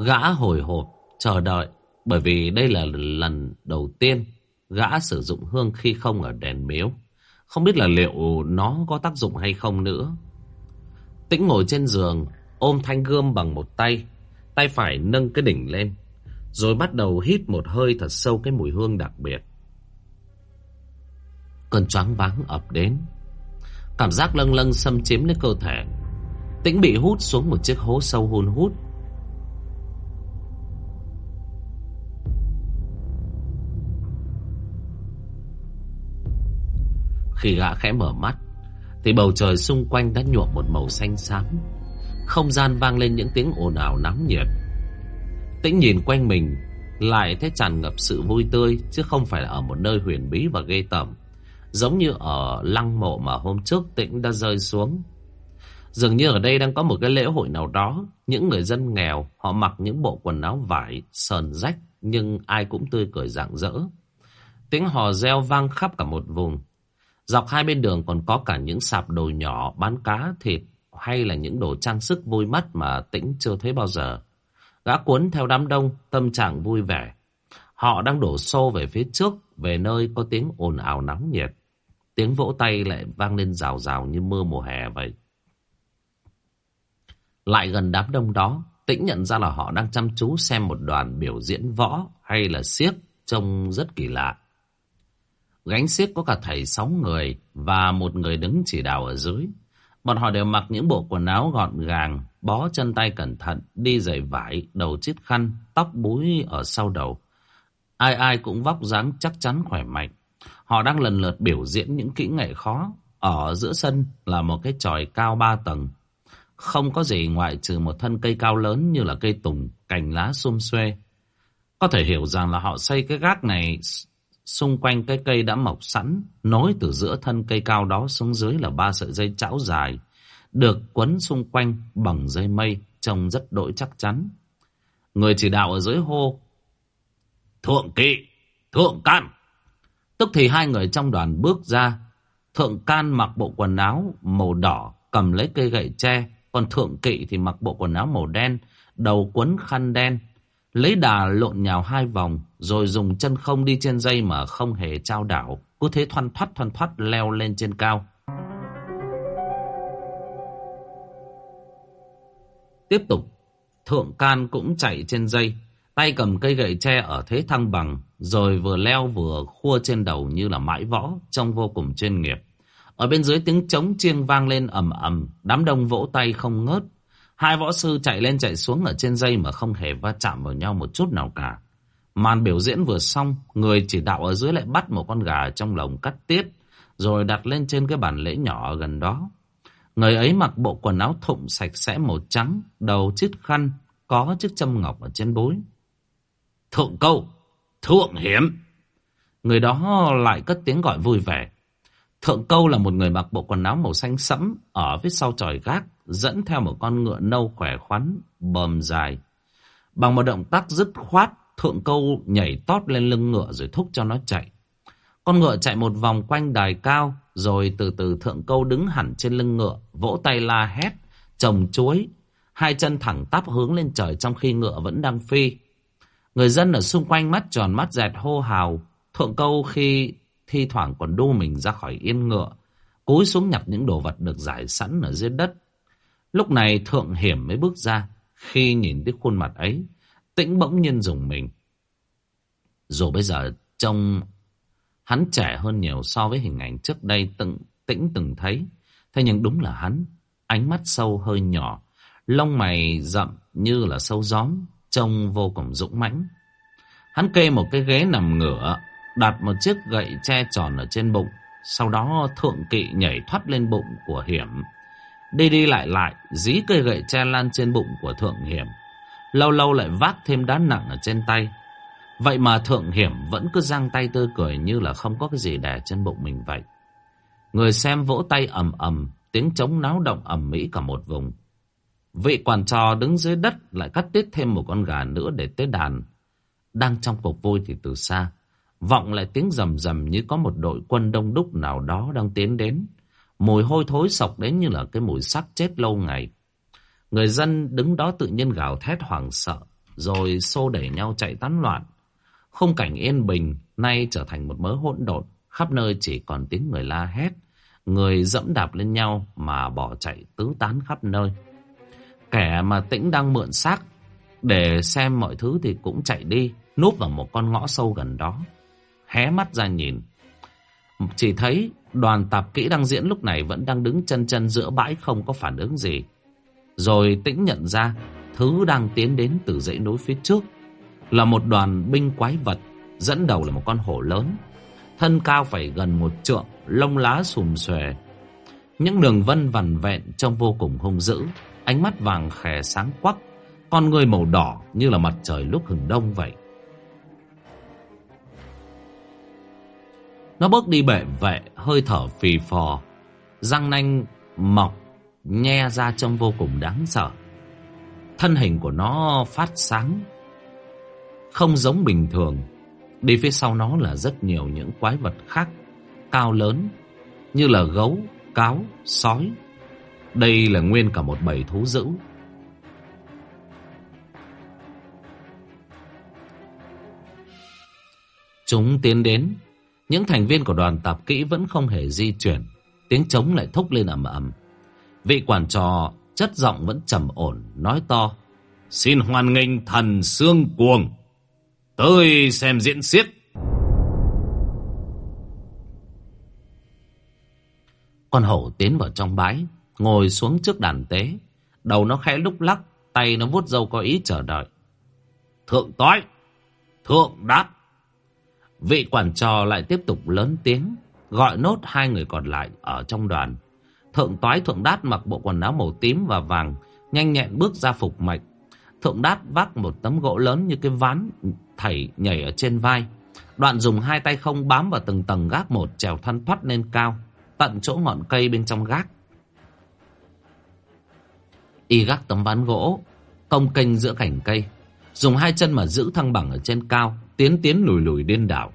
Gã hồi hộp, chờ đợi. Bởi vì đây là lần đầu tiên gã sử dụng hương khi không ở đèn miếu. Không biết là liệu nó có tác dụng hay không nữa. Tĩnh ngồi trên giường, ôm thanh gươm bằng một tay. Tay phải nâng cái đỉnh lên. Rồi bắt đầu hít một hơi thật sâu cái mùi hương đặc biệt. Cơn choáng váng ập đến. Cảm giác lâng lâng xâm chiếm lấy cơ thể. Tĩnh bị hút xuống một chiếc hố sâu hun hút. Khi gã khẽ mở mắt, Thì bầu trời xung quanh đã nhuộm một màu xanh xám. Không gian vang lên những tiếng ồn ào nắng nhiệt. Tĩnh nhìn quanh mình, Lại thấy tràn ngập sự vui tươi, Chứ không phải là ở một nơi huyền bí và ghê tởm, Giống như ở lăng mộ mà hôm trước Tĩnh đã rơi xuống. Dường như ở đây đang có một cái lễ hội nào đó, Những người dân nghèo, Họ mặc những bộ quần áo vải, Sờn rách, Nhưng ai cũng tươi cười rạng rỡ. Tiếng hò reo vang khắp cả một vùng. Dọc hai bên đường còn có cả những sạp đồ nhỏ bán cá, thịt hay là những đồ trang sức vui mắt mà Tĩnh chưa thấy bao giờ. Gã cuốn theo đám đông, tâm trạng vui vẻ. Họ đang đổ xô về phía trước, về nơi có tiếng ồn ào nóng nhiệt. Tiếng vỗ tay lại vang lên rào rào như mưa mùa hè vậy. Lại gần đám đông đó, Tĩnh nhận ra là họ đang chăm chú xem một đoàn biểu diễn võ hay là siếc trông rất kỳ lạ. Gánh xiếc có cả thầy sáu người và một người đứng chỉ đạo ở dưới. Bọn họ đều mặc những bộ quần áo gọn gàng, bó chân tay cẩn thận, đi giày vải, đầu chiếc khăn, tóc búi ở sau đầu. Ai ai cũng vóc dáng chắc chắn khỏe mạnh. Họ đang lần lượt biểu diễn những kỹ nghệ khó. Ở giữa sân là một cái tròi cao ba tầng. Không có gì ngoại trừ một thân cây cao lớn như là cây tùng, cành lá xum xuê. Có thể hiểu rằng là họ xây cái gác này xung quanh cái cây đã mọc sẵn, nối từ giữa thân cây cao đó xuống dưới là ba sợi dây chảo dài, được quấn xung quanh bằng dây mây, trông rất đỗi chắc chắn. Người chỉ đạo ở dưới hô, Thượng kỵ, thượng can. Tức thì hai người trong đoàn bước ra, thượng can mặc bộ quần áo màu đỏ, cầm lấy cây gậy tre, còn thượng kỵ thì mặc bộ quần áo màu đen, đầu quấn khăn đen, lấy đà lộn nhào hai vòng, rồi dùng chân không đi trên dây mà không hề trao đảo, cứ thế thoăn thoắt thoăn thoắt leo lên trên cao. Tiếp tục, thượng can cũng chạy trên dây, tay cầm cây gậy tre ở thế thăng bằng, rồi vừa leo vừa khua trên đầu như là mãi võ, trông vô cùng chuyên nghiệp. Ở bên dưới tiếng trống chiêng vang lên ầm ầm, đám đông vỗ tay không ngớt. Hai võ sư chạy lên chạy xuống ở trên dây mà không hề va chạm vào nhau một chút nào cả. Màn biểu diễn vừa xong, người chỉ đạo ở dưới lại bắt một con gà trong lồng cắt tiết, rồi đặt lên trên cái bàn lễ nhỏ ở gần đó. Người ấy mặc bộ quần áo thụng sạch sẽ màu trắng, đầu chiếc khăn, có chiếc châm ngọc ở trên bối. Thượng câu, thượng hiểm. Người đó lại cất tiếng gọi vui vẻ. Thượng câu là một người mặc bộ quần áo màu xanh sẫm ở phía sau tròi gác, dẫn theo một con ngựa nâu khỏe khoắn, bờm dài. Bằng một động tác dứt khoát, thượng câu nhảy tót lên lưng ngựa rồi thúc cho nó chạy. Con ngựa chạy một vòng quanh đài cao, rồi từ từ thượng câu đứng hẳn trên lưng ngựa, vỗ tay la hét, trồng chuối, hai chân thẳng tắp hướng lên trời trong khi ngựa vẫn đang phi. Người dân ở xung quanh mắt tròn mắt dẹt hô hào, thượng câu khi thi thoảng còn đu mình ra khỏi yên ngựa, cúi xuống nhặt những đồ vật được giải sẵn ở dưới đất. Lúc này thượng hiểm mới bước ra, khi nhìn thấy khuôn mặt ấy, tĩnh bỗng nhiên dùng mình. Dù bây giờ trông hắn trẻ hơn nhiều so với hình ảnh trước đây từng tĩnh từng thấy, thế nhưng đúng là hắn, ánh mắt sâu hơi nhỏ, lông mày rậm như là sâu gióm, trông vô cùng dũng mãnh. Hắn kê một cái ghế nằm ngửa, đặt một chiếc gậy che tròn ở trên bụng. Sau đó thượng kỵ nhảy thoát lên bụng của hiểm. Đi đi lại lại, dí cây gậy che lan trên bụng của thượng hiểm. Lâu lâu lại vác thêm đá nặng ở trên tay. Vậy mà thượng hiểm vẫn cứ giang tay tươi cười như là không có cái gì đè trên bụng mình vậy. Người xem vỗ tay ầm ầm, tiếng trống náo động ầm mỹ cả một vùng. Vị quản trò đứng dưới đất lại cắt tiết thêm một con gà nữa để tế đàn. Đang trong cuộc vui thì từ xa, vọng lại tiếng rầm rầm như có một đội quân đông đúc nào đó đang tiến đến. Mùi hôi thối sọc đến như là cái mùi xác chết lâu ngày. Người dân đứng đó tự nhiên gào thét hoảng sợ, rồi xô đẩy nhau chạy tán loạn. Khung cảnh yên bình nay trở thành một mớ hỗn độn, khắp nơi chỉ còn tiếng người la hét, người dẫm đạp lên nhau mà bỏ chạy tứ tán khắp nơi. Kẻ mà tĩnh đang mượn xác để xem mọi thứ thì cũng chạy đi, núp vào một con ngõ sâu gần đó. Hé mắt ra nhìn. Chỉ thấy đoàn tạp kỹ đang diễn lúc này vẫn đang đứng chân chân giữa bãi không có phản ứng gì. Rồi tĩnh nhận ra thứ đang tiến đến từ dãy núi phía trước là một đoàn binh quái vật, dẫn đầu là một con hổ lớn. Thân cao phải gần một trượng, lông lá xùm xòe. Những đường vân vằn vẹn trông vô cùng hung dữ ánh mắt vàng khè sáng quắc, con người màu đỏ như là mặt trời lúc hừng đông vậy. Nó bước đi bệ vệ, hơi thở phì phò, răng nanh mọc, nhe ra trông vô cùng đáng sợ. Thân hình của nó phát sáng, không giống bình thường. Đi phía sau nó là rất nhiều những quái vật khác, cao lớn, như là gấu, cáo, sói, đây là nguyên cả một bầy thú dữ. Chúng tiến đến, những thành viên của đoàn tạp kỹ vẫn không hề di chuyển, tiếng trống lại thúc lên ầm ầm. Vị quản trò chất giọng vẫn trầm ổn, nói to: "Xin hoan nghênh thần xương cuồng, tới xem diễn xiếc." Con hổ tiến vào trong bãi, ngồi xuống trước đàn tế. Đầu nó khẽ lúc lắc, tay nó vuốt râu có ý chờ đợi. Thượng tối, thượng đáp. Vị quản trò lại tiếp tục lớn tiếng, gọi nốt hai người còn lại ở trong đoàn. Thượng toái thượng đát mặc bộ quần áo màu tím và vàng, nhanh nhẹn bước ra phục mạch. Thượng đát vác một tấm gỗ lớn như cái ván thảy nhảy ở trên vai, Đoạn dùng hai tay không bám vào từng tầng gác một trèo thân thoát lên cao, tận chỗ ngọn cây bên trong gác. Y gác tấm ván gỗ, công kênh giữa cành cây, dùng hai chân mà giữ thăng bằng ở trên cao, tiến tiến lùi lùi điên đảo.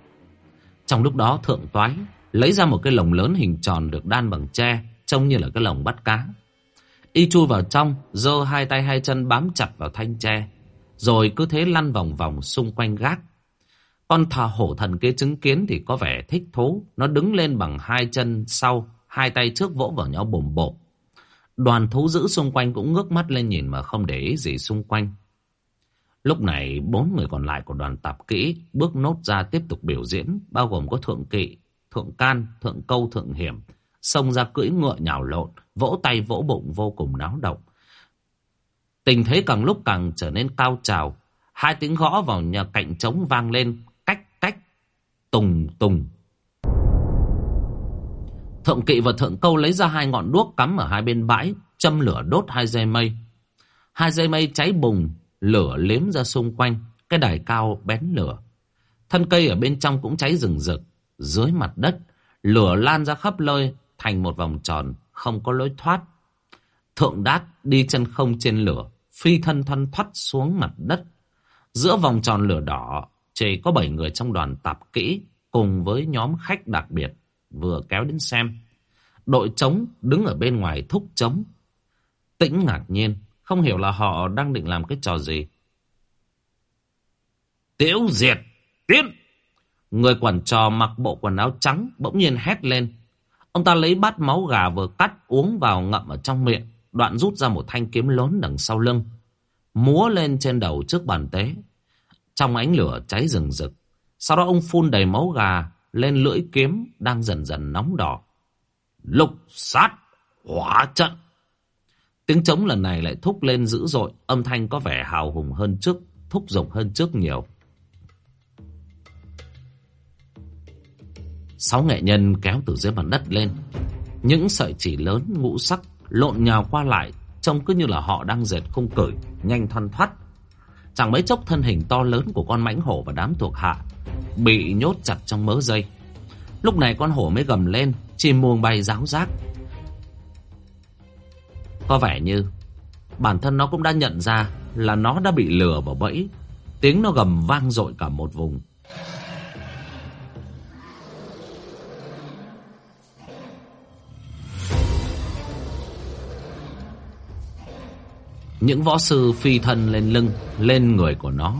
Trong lúc đó thượng toái lấy ra một cái lồng lớn hình tròn được đan bằng tre, trông như là cái lồng bắt cá. Y chui vào trong, giơ hai tay hai chân bám chặt vào thanh tre, rồi cứ thế lăn vòng vòng xung quanh gác. Con thà hổ thần kia chứng kiến thì có vẻ thích thú, nó đứng lên bằng hai chân sau, hai tay trước vỗ vào nhau bồm bộp. Đoàn thú giữ xung quanh cũng ngước mắt lên nhìn mà không để ý gì xung quanh. Lúc này bốn người còn lại của đoàn tạp kỹ bước nốt ra tiếp tục biểu diễn, bao gồm có thượng kỵ, thượng can, thượng câu, thượng hiểm, xông ra cưỡi ngựa nhào lộn, vỗ tay vỗ bụng vô cùng náo động. Tình thế càng lúc càng trở nên cao trào, hai tiếng gõ vào nhà cạnh trống vang lên, cách cách, tùng tùng. Thượng kỵ và thượng câu lấy ra hai ngọn đuốc cắm ở hai bên bãi, châm lửa đốt hai dây mây. Hai dây mây cháy bùng, lửa liếm ra xung quanh, cái đài cao bén lửa. Thân cây ở bên trong cũng cháy rừng rực, dưới mặt đất, lửa lan ra khắp nơi thành một vòng tròn, không có lối thoát. Thượng đát đi chân không trên lửa, phi thân thân thoát xuống mặt đất. Giữa vòng tròn lửa đỏ, chỉ có bảy người trong đoàn tạp kỹ cùng với nhóm khách đặc biệt vừa kéo đến xem. Đội trống đứng ở bên ngoài thúc trống. Tĩnh ngạc nhiên, không hiểu là họ đang định làm cái trò gì. Tiếu diệt, tiến! Người quản trò mặc bộ quần áo trắng bỗng nhiên hét lên. Ông ta lấy bát máu gà vừa cắt uống vào ngậm ở trong miệng. Đoạn rút ra một thanh kiếm lớn đằng sau lưng. Múa lên trên đầu trước bàn tế. Trong ánh lửa cháy rừng rực. Sau đó ông phun đầy máu gà lên lưỡi kiếm đang dần dần nóng đỏ. Lục sát hỏa trận. Tiếng trống lần này lại thúc lên dữ dội, âm thanh có vẻ hào hùng hơn trước, thúc giục hơn trước nhiều. Sáu nghệ nhân kéo từ dưới mặt đất lên. Những sợi chỉ lớn ngũ sắc lộn nhào qua lại, trông cứ như là họ đang dệt không cởi, nhanh thoăn thoắt. Chẳng mấy chốc thân hình to lớn của con mãnh hổ và đám thuộc hạ bị nhốt chặt trong mớ dây. Lúc này con hổ mới gầm lên, chim muông bay ráo rác. Có vẻ như bản thân nó cũng đã nhận ra là nó đã bị lừa vào bẫy. Tiếng nó gầm vang dội cả một vùng. Những võ sư phi thân lên lưng, lên người của nó.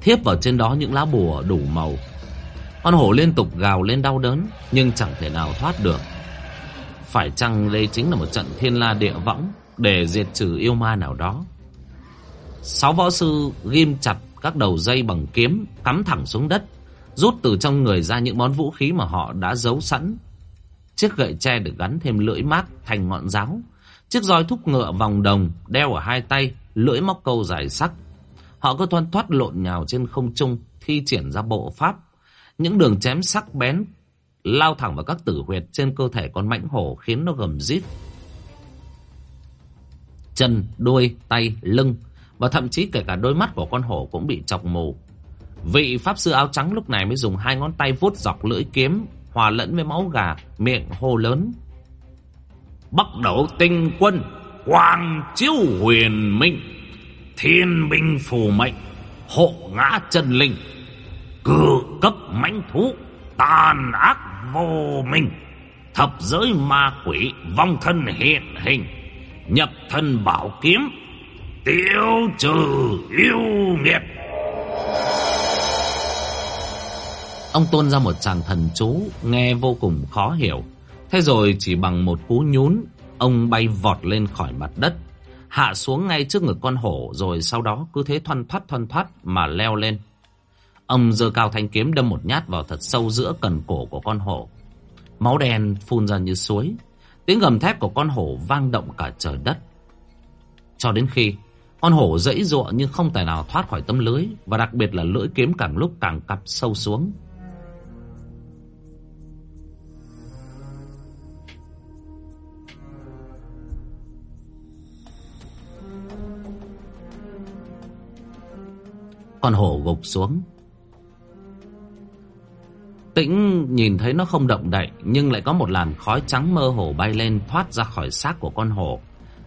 Thiếp vào trên đó những lá bùa đủ màu. Con hổ liên tục gào lên đau đớn, nhưng chẳng thể nào thoát được. Phải chăng đây chính là một trận thiên la địa võng để diệt trừ yêu ma nào đó? Sáu võ sư ghim chặt các đầu dây bằng kiếm, cắm thẳng xuống đất, rút từ trong người ra những món vũ khí mà họ đã giấu sẵn. Chiếc gậy tre được gắn thêm lưỡi mát thành ngọn giáo, Chiếc roi thúc ngựa vòng đồng đeo ở hai tay, lưỡi móc câu dài sắc. Họ cứ thoăn thoát lộn nhào trên không trung, thi triển ra bộ pháp. Những đường chém sắc bén lao thẳng vào các tử huyệt trên cơ thể con mãnh hổ khiến nó gầm rít. Chân, đuôi, tay, lưng và thậm chí kể cả đôi mắt của con hổ cũng bị chọc mù. Vị pháp sư áo trắng lúc này mới dùng hai ngón tay vuốt dọc lưỡi kiếm hòa lẫn với máu gà, miệng hô lớn. Bắc đổ tinh quân, Quang chiếu huyền minh, Thiên binh phù mệnh, Hộ ngã chân linh Cử cấp mãnh thú, Tàn ác vô minh, Thập giới ma quỷ, Vong thân hiện hình, Nhập thân bảo kiếm, Tiêu trừ yêu nghiệt. Ông tôn ra một chàng thần chú, Nghe vô cùng khó hiểu. Thế rồi chỉ bằng một cú nhún, ông bay vọt lên khỏi mặt đất, hạ xuống ngay trước ngực con hổ rồi sau đó cứ thế thoăn thoắt thoăn thoắt mà leo lên. Ông giơ cao thanh kiếm đâm một nhát vào thật sâu giữa cần cổ của con hổ. Máu đen phun ra như suối, tiếng gầm thép của con hổ vang động cả trời đất. Cho đến khi con hổ dãy dụa nhưng không tài nào thoát khỏi tấm lưới và đặc biệt là lưỡi kiếm càng lúc càng cặp sâu xuống. Con hổ gục xuống. Tĩnh nhìn thấy nó không động đậy Nhưng lại có một làn khói trắng mơ hồ bay lên Thoát ra khỏi xác của con hổ.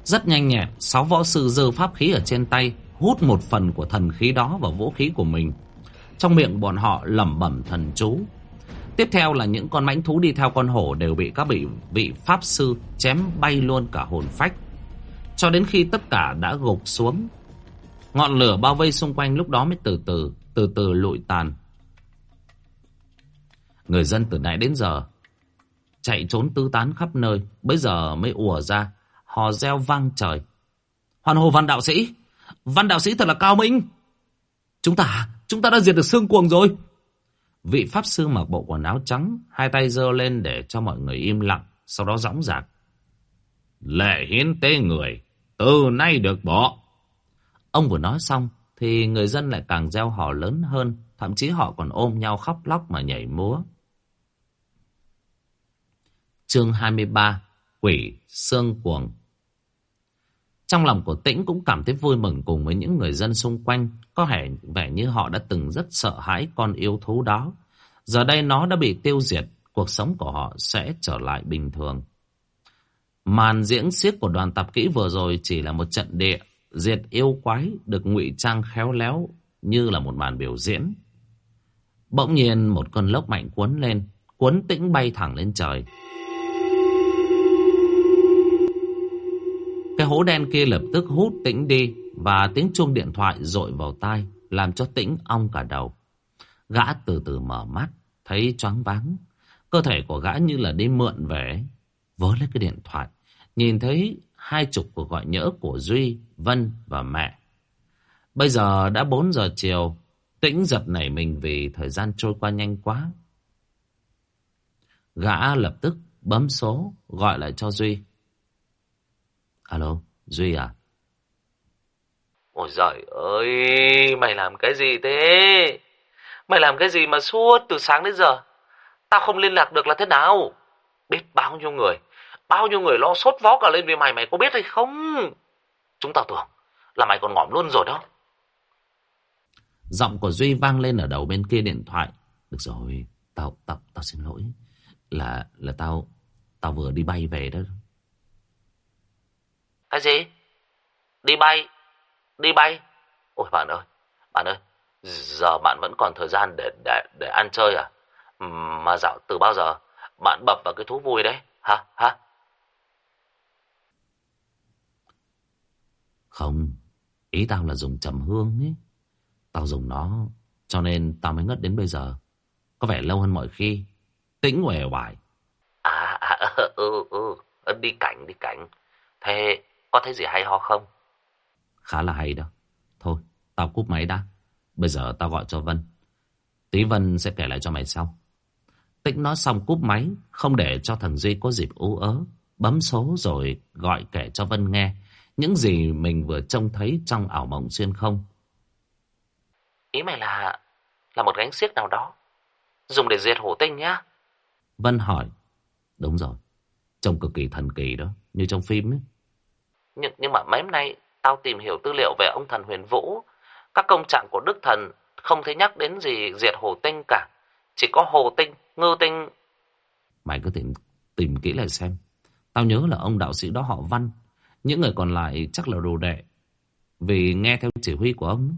Rất nhanh nhẹn Sáu võ sư dơ pháp khí ở trên tay Hút một phần của thần khí đó vào vũ khí của mình. Trong miệng bọn họ lẩm bẩm thần chú. Tiếp theo là những con mãnh thú đi theo con hổ Đều bị các vị, vị pháp sư chém bay luôn cả hồn phách. Cho đến khi tất cả đã gục xuống Ngọn lửa bao vây xung quanh lúc đó mới từ từ Từ từ lụi tàn Người dân từ nãy đến giờ chạy trốn tứ tán khắp nơi, bây giờ mới ùa ra, hò reo vang trời. Hoàn hồ văn đạo sĩ, văn đạo sĩ thật là cao minh. Chúng ta, chúng ta đã diệt được xương cuồng rồi. Vị pháp sư mặc bộ quần áo trắng, hai tay giơ lên để cho mọi người im lặng, sau đó dõng dạc. Lệ hiến tế người, từ nay được bỏ. Ông vừa nói xong, thì người dân lại càng gieo hò lớn hơn, thậm chí họ còn ôm nhau khóc lóc mà nhảy múa. Chương 23 Quỷ Sương Cuồng Trong lòng của Tĩnh cũng cảm thấy vui mừng cùng với những người dân xung quanh. Có vẻ, vẻ như họ đã từng rất sợ hãi con yêu thú đó. Giờ đây nó đã bị tiêu diệt, cuộc sống của họ sẽ trở lại bình thường. Màn diễn xiếc của đoàn tập kỹ vừa rồi chỉ là một trận địa, diệt yêu quái được ngụy trang khéo léo như là một màn biểu diễn. Bỗng nhiên một cơn lốc mạnh cuốn lên, cuốn tĩnh bay thẳng lên trời. Cái hố đen kia lập tức hút tĩnh đi và tiếng chuông điện thoại rội vào tai làm cho tĩnh ong cả đầu. Gã từ từ mở mắt, thấy choáng váng. Cơ thể của gã như là đi mượn về. Vớ lấy cái điện thoại, nhìn thấy hai chục cuộc gọi nhỡ của Duy, Vân và mẹ. Bây giờ đã 4 giờ chiều, tĩnh giật nảy mình vì thời gian trôi qua nhanh quá. Gã lập tức bấm số gọi lại cho Duy. Alo, Duy à? Ôi giời ơi, mày làm cái gì thế? Mày làm cái gì mà suốt từ sáng đến giờ? Tao không liên lạc được là thế nào? Biết bao nhiêu người, bao nhiêu người lo sốt vó cả lên vì mày, mày có biết hay không? Chúng tao tưởng là mày còn ngỏm luôn rồi đó. Giọng của Duy vang lên ở đầu bên kia điện thoại. Được rồi, tao, tao, tao xin lỗi. Là, là tao, tao vừa đi bay về đó. Cái gì? Đi bay? Đi bay? Ôi bạn ơi, bạn ơi, giờ bạn vẫn còn thời gian để để để ăn chơi à? Mà dạo từ bao giờ bạn bập vào cái thú vui đấy, hả? Hả? Không, ý tao là dùng trầm hương ấy. Tao dùng nó, cho nên tao mới ngất đến bây giờ. Có vẻ lâu hơn mọi khi. Tĩnh uể oải. À, à, [LAUGHS] ừ, ừ, đi cảnh, đi cảnh. Thế có thấy gì hay ho không? Khá là hay đó. Thôi, tao cúp máy đã. Bây giờ tao gọi cho Vân. Tí Vân sẽ kể lại cho mày sau. Tĩnh nói xong cúp máy, không để cho thằng Duy có dịp ú ớ. Bấm số rồi gọi kể cho Vân nghe những gì mình vừa trông thấy trong ảo mộng xuyên không. Ý mày là là một gánh xiếc nào đó, dùng để diệt hổ tinh nhá. Vân hỏi. Đúng rồi, trông cực kỳ thần kỳ đó, như trong phim ấy. Nhưng, nhưng mà mấy hôm nay tao tìm hiểu tư liệu về ông thần huyền vũ. Các công trạng của Đức Thần không thấy nhắc đến gì diệt hồ tinh cả. Chỉ có hồ tinh, ngư tinh. Mày cứ tìm, tìm kỹ lại xem. Tao nhớ là ông đạo sĩ đó họ Văn. Những người còn lại chắc là đồ đệ. Vì nghe theo chỉ huy của ông.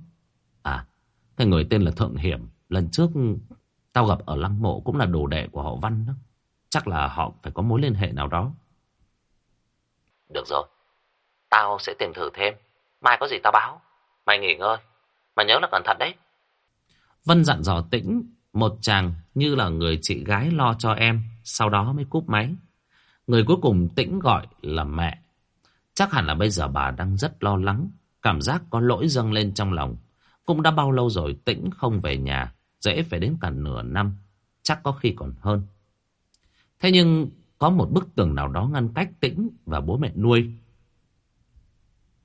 À, cái người tên là Thượng Hiểm. Lần trước tao gặp ở lăng mộ cũng là đồ đệ của họ Văn đó. Chắc là họ phải có mối liên hệ nào đó. Được rồi. Tao sẽ tìm thử thêm. Mai có gì tao báo. Mày nghỉ ngơi. Mà nhớ là cẩn thận đấy. Vân dặn dò tĩnh. Một chàng như là người chị gái lo cho em. Sau đó mới cúp máy. Người cuối cùng tĩnh gọi là mẹ. Chắc hẳn là bây giờ bà đang rất lo lắng. Cảm giác có lỗi dâng lên trong lòng. Cũng đã bao lâu rồi tĩnh không về nhà. Dễ phải đến cả nửa năm. Chắc có khi còn hơn. Thế nhưng có một bức tường nào đó ngăn cách tĩnh và bố mẹ nuôi.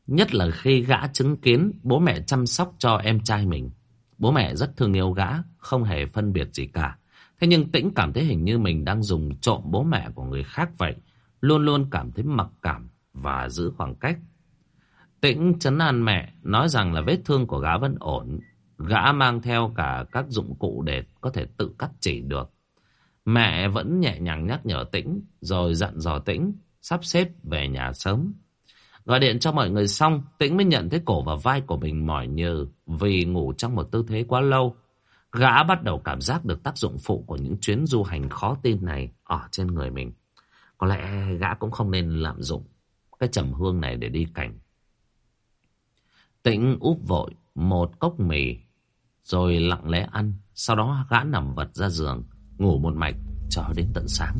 Nhất là khi gã chứng kiến bố mẹ chăm sóc cho em trai mình. Bố mẹ rất thương yêu gã, không hề phân biệt gì cả. Thế nhưng Tĩnh cảm thấy hình như mình đang dùng trộm bố mẹ của người khác vậy. Luôn luôn cảm thấy mặc cảm và giữ khoảng cách. Tĩnh chấn an mẹ, nói rằng là vết thương của gã vẫn ổn. Gã mang theo cả các dụng cụ để có thể tự cắt chỉ được. Mẹ vẫn nhẹ nhàng nhắc nhở Tĩnh rồi dặn dò Tĩnh sắp xếp về nhà sớm. Gọi điện cho mọi người xong, Tĩnh mới nhận thấy cổ và vai của mình mỏi nhừ vì ngủ trong một tư thế quá lâu. Gã bắt đầu cảm giác được tác dụng phụ của những chuyến du hành khó tin này ở trên người mình. Có lẽ gã cũng không nên lạm dụng cái trầm hương này để đi cảnh. Tĩnh úp vội một cốc mì rồi lặng lẽ ăn. Sau đó gã nằm vật ra giường, ngủ một mạch cho đến tận sáng.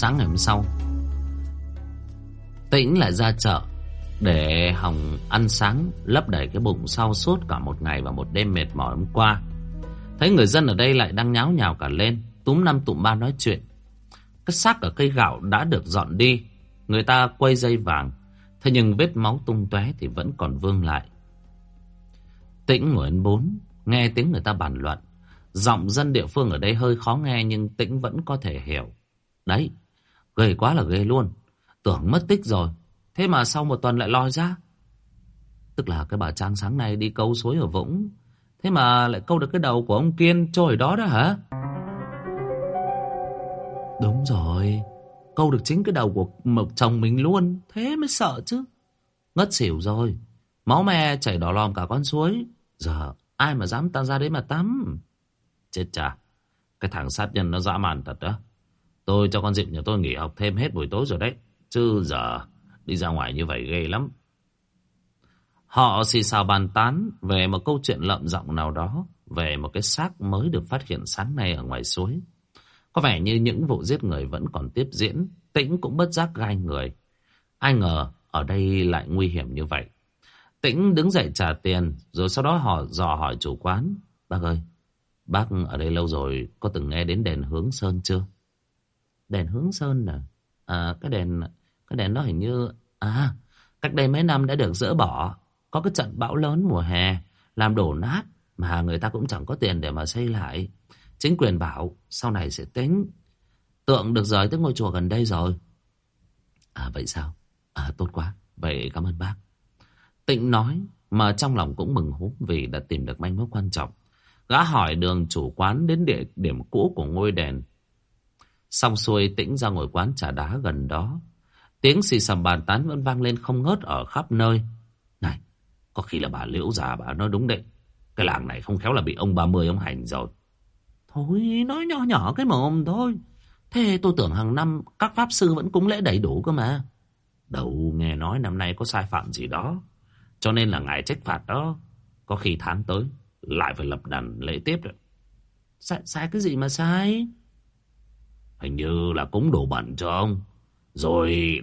Sáng ngày hôm sau. Tĩnh lại ra chợ Để Hồng ăn sáng, Lấp đầy cái bụng sau suốt cả một ngày Và một đêm mệt mỏi hôm qua. Thấy người dân ở đây lại đang nháo nhào cả lên, Túm năm tụm ba nói chuyện. Cái xác ở cây gạo đã được dọn đi, Người ta quay dây vàng, Thế nhưng vết máu tung tóe thì vẫn còn vương lại. Tĩnh ngồi ăn bốn Nghe tiếng người ta bàn luận. Giọng dân địa phương ở đây hơi khó nghe Nhưng Tĩnh vẫn có thể hiểu. Đấy Ghê quá là ghê luôn. Tưởng mất tích rồi. Thế mà sau một tuần lại lòi ra. Tức là cái bà Trang sáng nay đi câu suối ở Vũng. Thế mà lại câu được cái đầu của ông Kiên trôi đó đó hả? Đúng rồi. Câu được chính cái đầu của mộc chồng mình luôn. Thế mới sợ chứ. Ngất xỉu rồi. Máu me chảy đỏ lòm cả con suối. Giờ ai mà dám ta ra đấy mà tắm. Chết chà. Cái thằng sát nhân nó dã man thật đó. Tôi cho con Diệp nhà tôi nghỉ học thêm hết buổi tối rồi đấy. Chứ giờ đi ra ngoài như vậy ghê lắm. Họ xì xào bàn tán về một câu chuyện lợm giọng nào đó. Về một cái xác mới được phát hiện sáng nay ở ngoài suối. Có vẻ như những vụ giết người vẫn còn tiếp diễn. Tĩnh cũng bất giác gai người. Ai ngờ ở đây lại nguy hiểm như vậy. Tĩnh đứng dậy trả tiền. Rồi sau đó họ dò hỏi chủ quán. Bác ơi, bác ở đây lâu rồi có từng nghe đến đền hướng sơn chưa? Đèn hướng sơn à? À cái đèn cái đèn đó hình như à cách đây mấy năm đã được dỡ bỏ. Có cái trận bão lớn mùa hè, làm đổ nát mà người ta cũng chẳng có tiền để mà xây lại. Chính quyền bảo, sau này sẽ tính. Tượng được rời tới ngôi chùa gần đây rồi. À vậy sao? À tốt quá. Vậy cảm ơn bác. Tịnh nói, mà trong lòng cũng mừng húm vì đã tìm được manh mối quan trọng. Gã hỏi đường chủ quán đến địa điểm cũ của ngôi đèn Xong xuôi tĩnh ra ngồi quán trà đá gần đó. Tiếng xì xầm bàn tán vẫn vang lên không ngớt ở khắp nơi. Này, có khi là bà liễu già bà nói đúng đấy. Cái làng này không khéo là bị ông ba mươi ông hành rồi. Thôi, nói nhỏ nhỏ cái mồm thôi. Thế tôi tưởng hàng năm các pháp sư vẫn cúng lễ đầy đủ cơ mà. Đâu nghe nói năm nay có sai phạm gì đó. Cho nên là ngài trách phạt đó. Có khi tháng tới lại phải lập đàn lễ tiếp rồi. Sai, sai cái gì mà sai? Hình như là cúng đồ bẩn cho ông. Rồi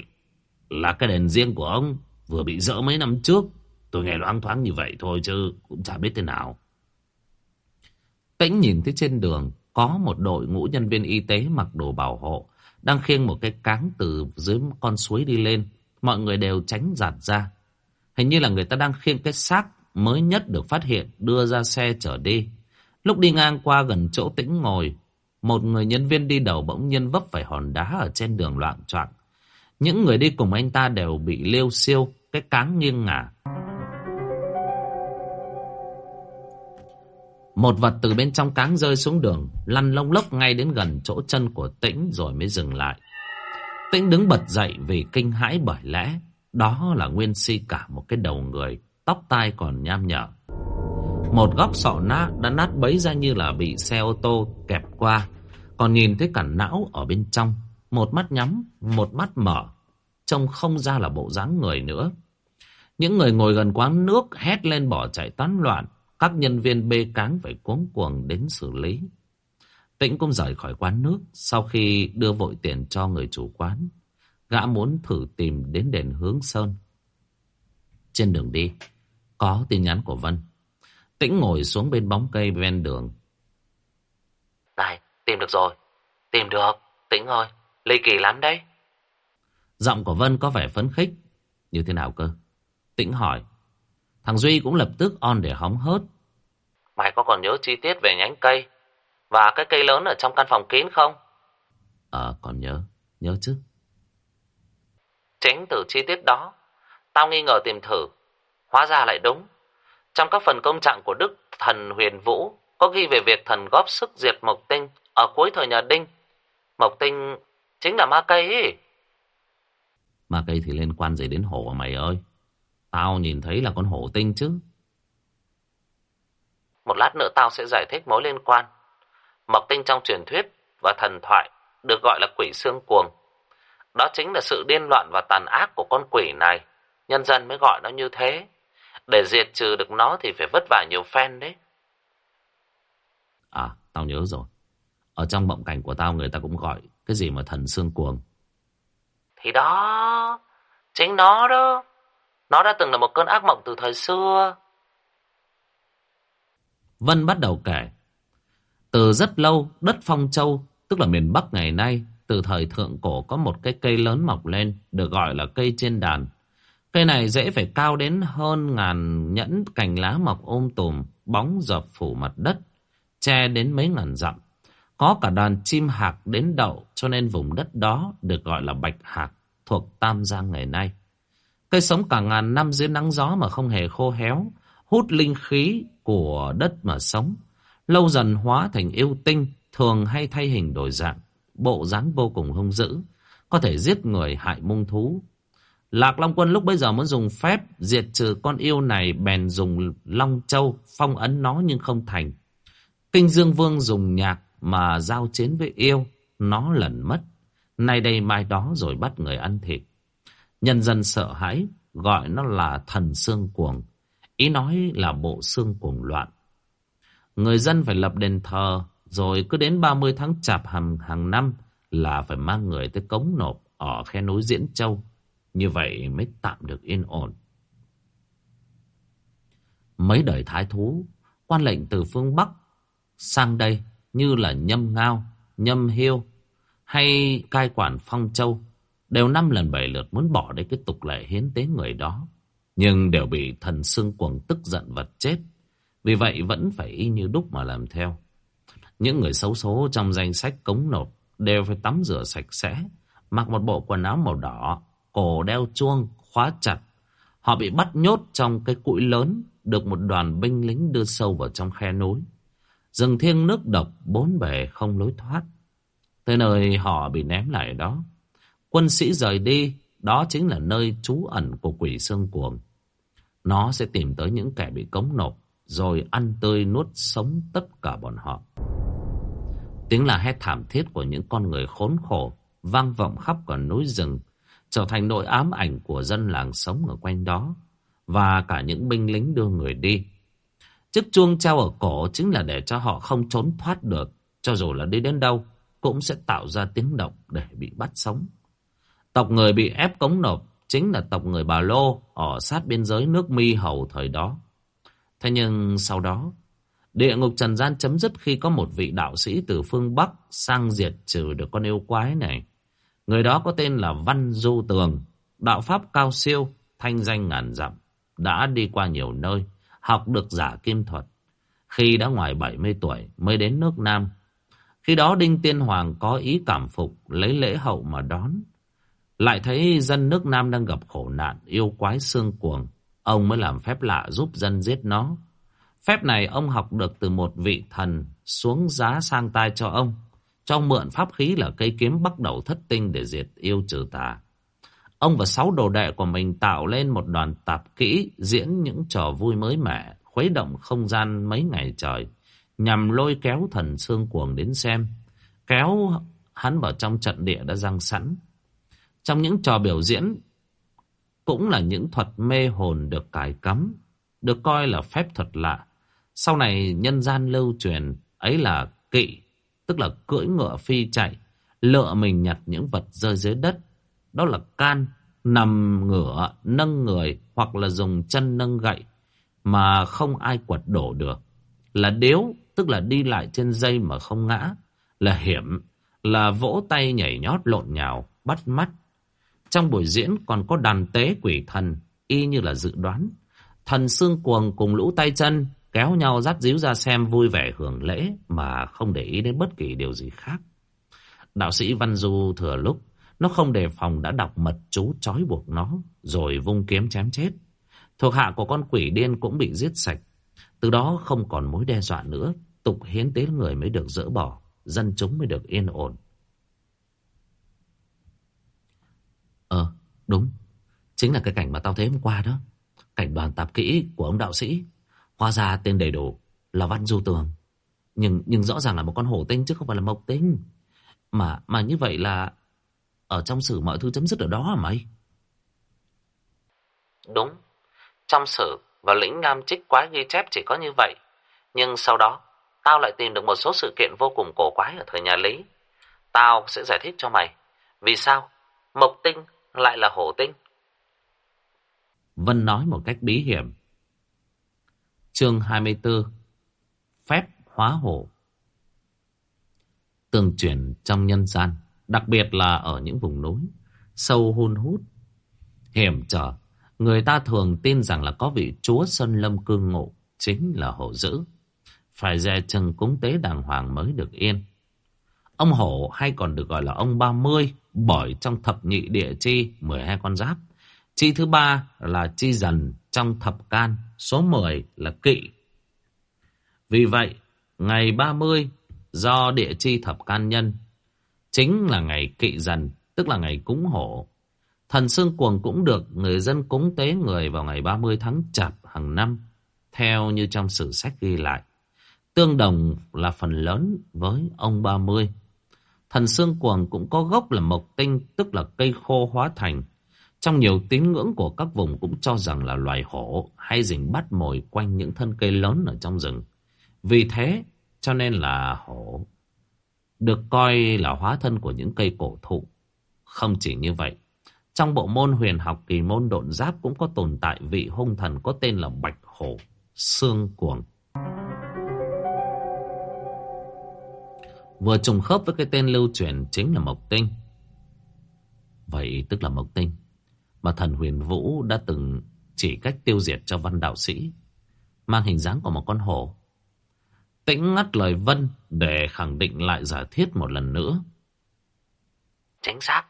là cái đèn riêng của ông vừa bị dỡ mấy năm trước. Tôi nghe loáng thoáng như vậy thôi chứ cũng chả biết thế nào. Tĩnh nhìn thấy trên đường có một đội ngũ nhân viên y tế mặc đồ bảo hộ đang khiêng một cái cáng từ dưới con suối đi lên. Mọi người đều tránh giạt ra. Hình như là người ta đang khiêng cái xác mới nhất được phát hiện đưa ra xe chở đi. Lúc đi ngang qua gần chỗ tĩnh ngồi, một người nhân viên đi đầu bỗng nhiên vấp phải hòn đá ở trên đường loạn choạng. Những người đi cùng anh ta đều bị liêu siêu, cái cáng nghiêng ngả. Một vật từ bên trong cáng rơi xuống đường, lăn lông lốc ngay đến gần chỗ chân của Tĩnh rồi mới dừng lại. Tĩnh đứng bật dậy vì kinh hãi bởi lẽ đó là nguyên si cả một cái đầu người, tóc tai còn nham nhở. Một góc sọ nát đã nát bấy ra như là bị xe ô tô kẹp qua. Còn nhìn thấy cả não ở bên trong. Một mắt nhắm, một mắt mở. Trông không ra là bộ dáng người nữa. Những người ngồi gần quán nước hét lên bỏ chạy tán loạn. Các nhân viên bê cáng phải cuống cuồng đến xử lý. Tĩnh cũng rời khỏi quán nước sau khi đưa vội tiền cho người chủ quán. Gã muốn thử tìm đến đền hướng sơn. Trên đường đi, có tin nhắn của Vân. Tĩnh ngồi xuống bên bóng cây ven đường. Tìm được rồi. Tìm được. Tĩnh ơi. Ly kỳ lắm đấy. Giọng của Vân có vẻ phấn khích. Như thế nào cơ? Tĩnh hỏi. Thằng Duy cũng lập tức on để hóng hớt. Mày có còn nhớ chi tiết về nhánh cây và cái cây lớn ở trong căn phòng kín không? Ờ, còn nhớ. Nhớ chứ. Chính từ chi tiết đó, tao nghi ngờ tìm thử. Hóa ra lại đúng. Trong các phần công trạng của Đức thần huyền vũ có ghi về việc thần góp sức diệt Mộc Tinh ở cuối thời nhà Đinh. Mộc Tinh chính là ma cây ấy. Ma cây thì liên quan gì đến hổ mày ơi? Tao nhìn thấy là con hổ tinh chứ. Một lát nữa tao sẽ giải thích mối liên quan. Mộc Tinh trong truyền thuyết và thần thoại được gọi là quỷ xương cuồng. Đó chính là sự điên loạn và tàn ác của con quỷ này. Nhân dân mới gọi nó như thế. Để diệt trừ được nó thì phải vất vả nhiều phen đấy. À, tao nhớ rồi. Ở trong mộng cảnh của tao người ta cũng gọi cái gì mà thần xương cuồng. Thì đó, chính nó đó. Nó đã từng là một cơn ác mộng từ thời xưa. Vân bắt đầu kể. Từ rất lâu, đất Phong Châu, tức là miền Bắc ngày nay, từ thời thượng cổ có một cái cây lớn mọc lên, được gọi là cây trên đàn. Cây này dễ phải cao đến hơn ngàn nhẫn cành lá mọc ôm tùm, bóng dập phủ mặt đất, che đến mấy ngàn dặm. Có cả đàn chim hạc đến đậu cho nên vùng đất đó được gọi là Bạch Hạc thuộc Tam Giang ngày nay. Cây sống cả ngàn năm dưới nắng gió mà không hề khô héo, hút linh khí của đất mà sống. Lâu dần hóa thành yêu tinh, thường hay thay hình đổi dạng, bộ dáng vô cùng hung dữ, có thể giết người hại mung thú. Lạc Long Quân lúc bây giờ muốn dùng phép diệt trừ con yêu này bèn dùng Long Châu phong ấn nó nhưng không thành. Kinh Dương Vương dùng nhạc mà giao chiến với yêu, nó lần mất. Nay đây mai đó rồi bắt người ăn thịt. Nhân dân sợ hãi, gọi nó là thần xương cuồng. Ý nói là bộ xương cuồng loạn. Người dân phải lập đền thờ, rồi cứ đến 30 tháng chạp hàng, hàng năm là phải mang người tới cống nộp ở khe núi Diễn Châu. Như vậy mới tạm được yên ổn. Mấy đời thái thú, quan lệnh từ phương Bắc sang đây như là nhâm ngao, nhâm hiêu hay cai quản phong châu đều năm lần bảy lượt muốn bỏ đi cái tục lệ hiến tế người đó. Nhưng đều bị thần xương cuồng tức giận vật chết. Vì vậy vẫn phải y như đúc mà làm theo. Những người xấu số trong danh sách cống nộp đều phải tắm rửa sạch sẽ, mặc một bộ quần áo màu đỏ, cổ đeo chuông, khóa chặt. Họ bị bắt nhốt trong cái cụi lớn, được một đoàn binh lính đưa sâu vào trong khe núi. Rừng thiêng nước độc, bốn bề không lối thoát. Tới nơi họ bị ném lại đó. Quân sĩ rời đi, đó chính là nơi trú ẩn của quỷ xương cuồng. Nó sẽ tìm tới những kẻ bị cống nộp, rồi ăn tươi nuốt sống tất cả bọn họ. Tiếng là hét thảm thiết của những con người khốn khổ, vang vọng khắp cả núi rừng, trở thành nỗi ám ảnh của dân làng sống ở quanh đó, và cả những binh lính đưa người đi. Chiếc chuông treo ở cổ chính là để cho họ không trốn thoát được, cho dù là đi đến đâu, cũng sẽ tạo ra tiếng động để bị bắt sống. Tộc người bị ép cống nộp chính là tộc người Bà Lô ở sát biên giới nước Mi Hầu thời đó. Thế nhưng sau đó, địa ngục trần gian chấm dứt khi có một vị đạo sĩ từ phương Bắc sang diệt trừ được con yêu quái này. Người đó có tên là Văn Du Tường, đạo pháp cao siêu, thanh danh ngàn dặm, đã đi qua nhiều nơi, học được giả kim thuật. Khi đã ngoài 70 tuổi mới đến nước Nam. Khi đó Đinh Tiên Hoàng có ý cảm phục, lấy lễ hậu mà đón. Lại thấy dân nước Nam đang gặp khổ nạn, yêu quái xương cuồng. Ông mới làm phép lạ giúp dân giết nó. Phép này ông học được từ một vị thần xuống giá sang tay cho ông. Cho mượn pháp khí là cây kiếm bắt đầu thất tinh để diệt yêu trừ tà. Ông và sáu đồ đệ của mình tạo lên một đoàn tạp kỹ diễn những trò vui mới mẻ, khuấy động không gian mấy ngày trời, nhằm lôi kéo thần xương cuồng đến xem, kéo hắn vào trong trận địa đã răng sẵn. Trong những trò biểu diễn cũng là những thuật mê hồn được cài cắm, được coi là phép thuật lạ. Sau này nhân gian lưu truyền ấy là kỵ, tức là cưỡi ngựa phi chạy, lựa mình nhặt những vật rơi dưới đất. Đó là can, nằm ngửa, nâng người hoặc là dùng chân nâng gậy mà không ai quật đổ được. Là điếu, tức là đi lại trên dây mà không ngã. là hiểm, là vỗ tay nhảy nhót lộn nhào, bắt mắt. Trong buổi diễn còn có đàn tế quỷ thần, y như là dự đoán. Thần xương cuồng cùng lũ tay chân kéo nhau dắt díu ra xem vui vẻ hưởng lễ mà không để ý đến bất kỳ điều gì khác. Đạo sĩ Văn Du thừa lúc nó không đề phòng đã đọc mật chú trói buộc nó rồi vung kiếm chém chết. Thuộc hạ của con quỷ điên cũng bị giết sạch. Từ đó không còn mối đe dọa nữa. Tục hiến tế người mới được dỡ bỏ. Dân chúng mới được yên ổn. Ờ, đúng. Chính là cái cảnh mà tao thấy hôm qua đó. Cảnh đoàn tạp kỹ của ông đạo sĩ. Hóa ra tên đầy đủ là Văn Du Tường. Nhưng nhưng rõ ràng là một con hổ tinh chứ không phải là mộc tinh. Mà mà như vậy là ở trong sử mọi thứ chấm dứt ở đó hả mày? Đúng. Trong sử và lĩnh ngam trích quái ghi chép chỉ có như vậy. Nhưng sau đó, tao lại tìm được một số sự kiện vô cùng cổ quái ở thời nhà Lý. Tao sẽ giải thích cho mày. Vì sao? Mộc tinh lại là hổ tinh. Vân nói một cách bí hiểm. Chương 24 Phép hóa hổ Tương truyền trong nhân gian, đặc biệt là ở những vùng núi, sâu hun hút, hiểm trở. Người ta thường tin rằng là có vị chúa Sơn Lâm cư ngụ, chính là hổ dữ. Phải dè chừng cúng tế đàng hoàng mới được yên. Ông hổ hay còn được gọi là ông ba mươi bởi trong thập nhị địa chi 12 con giáp. Chi thứ ba là chi dần trong thập can, số 10 là kỵ. Vì vậy, ngày 30 do địa chi thập can nhân, chính là ngày kỵ dần, tức là ngày cúng hổ. Thần Sương Cuồng cũng được người dân cúng tế người vào ngày 30 tháng Chạp hàng năm, theo như trong sử sách ghi lại. Tương đồng là phần lớn với ông 30. Thần Sương Cuồng cũng có gốc là mộc tinh, tức là cây khô hóa thành. Trong nhiều tín ngưỡng của các vùng cũng cho rằng là loài hổ hay rình bắt mồi quanh những thân cây lớn ở trong rừng. Vì thế cho nên là hổ được coi là hóa thân của những cây cổ thụ. Không chỉ như vậy, trong bộ môn huyền học kỳ môn độn giáp cũng có tồn tại vị hung thần có tên là Bạch Hổ, Sương Cuồng. Vừa trùng khớp với cái tên lưu truyền chính là Mộc Tinh. Vậy tức là Mộc Tinh mà thần huyền vũ đã từng chỉ cách tiêu diệt cho văn đạo sĩ, mang hình dáng của một con hổ. Tĩnh ngắt lời Vân để khẳng định lại giả thiết một lần nữa. Chính xác.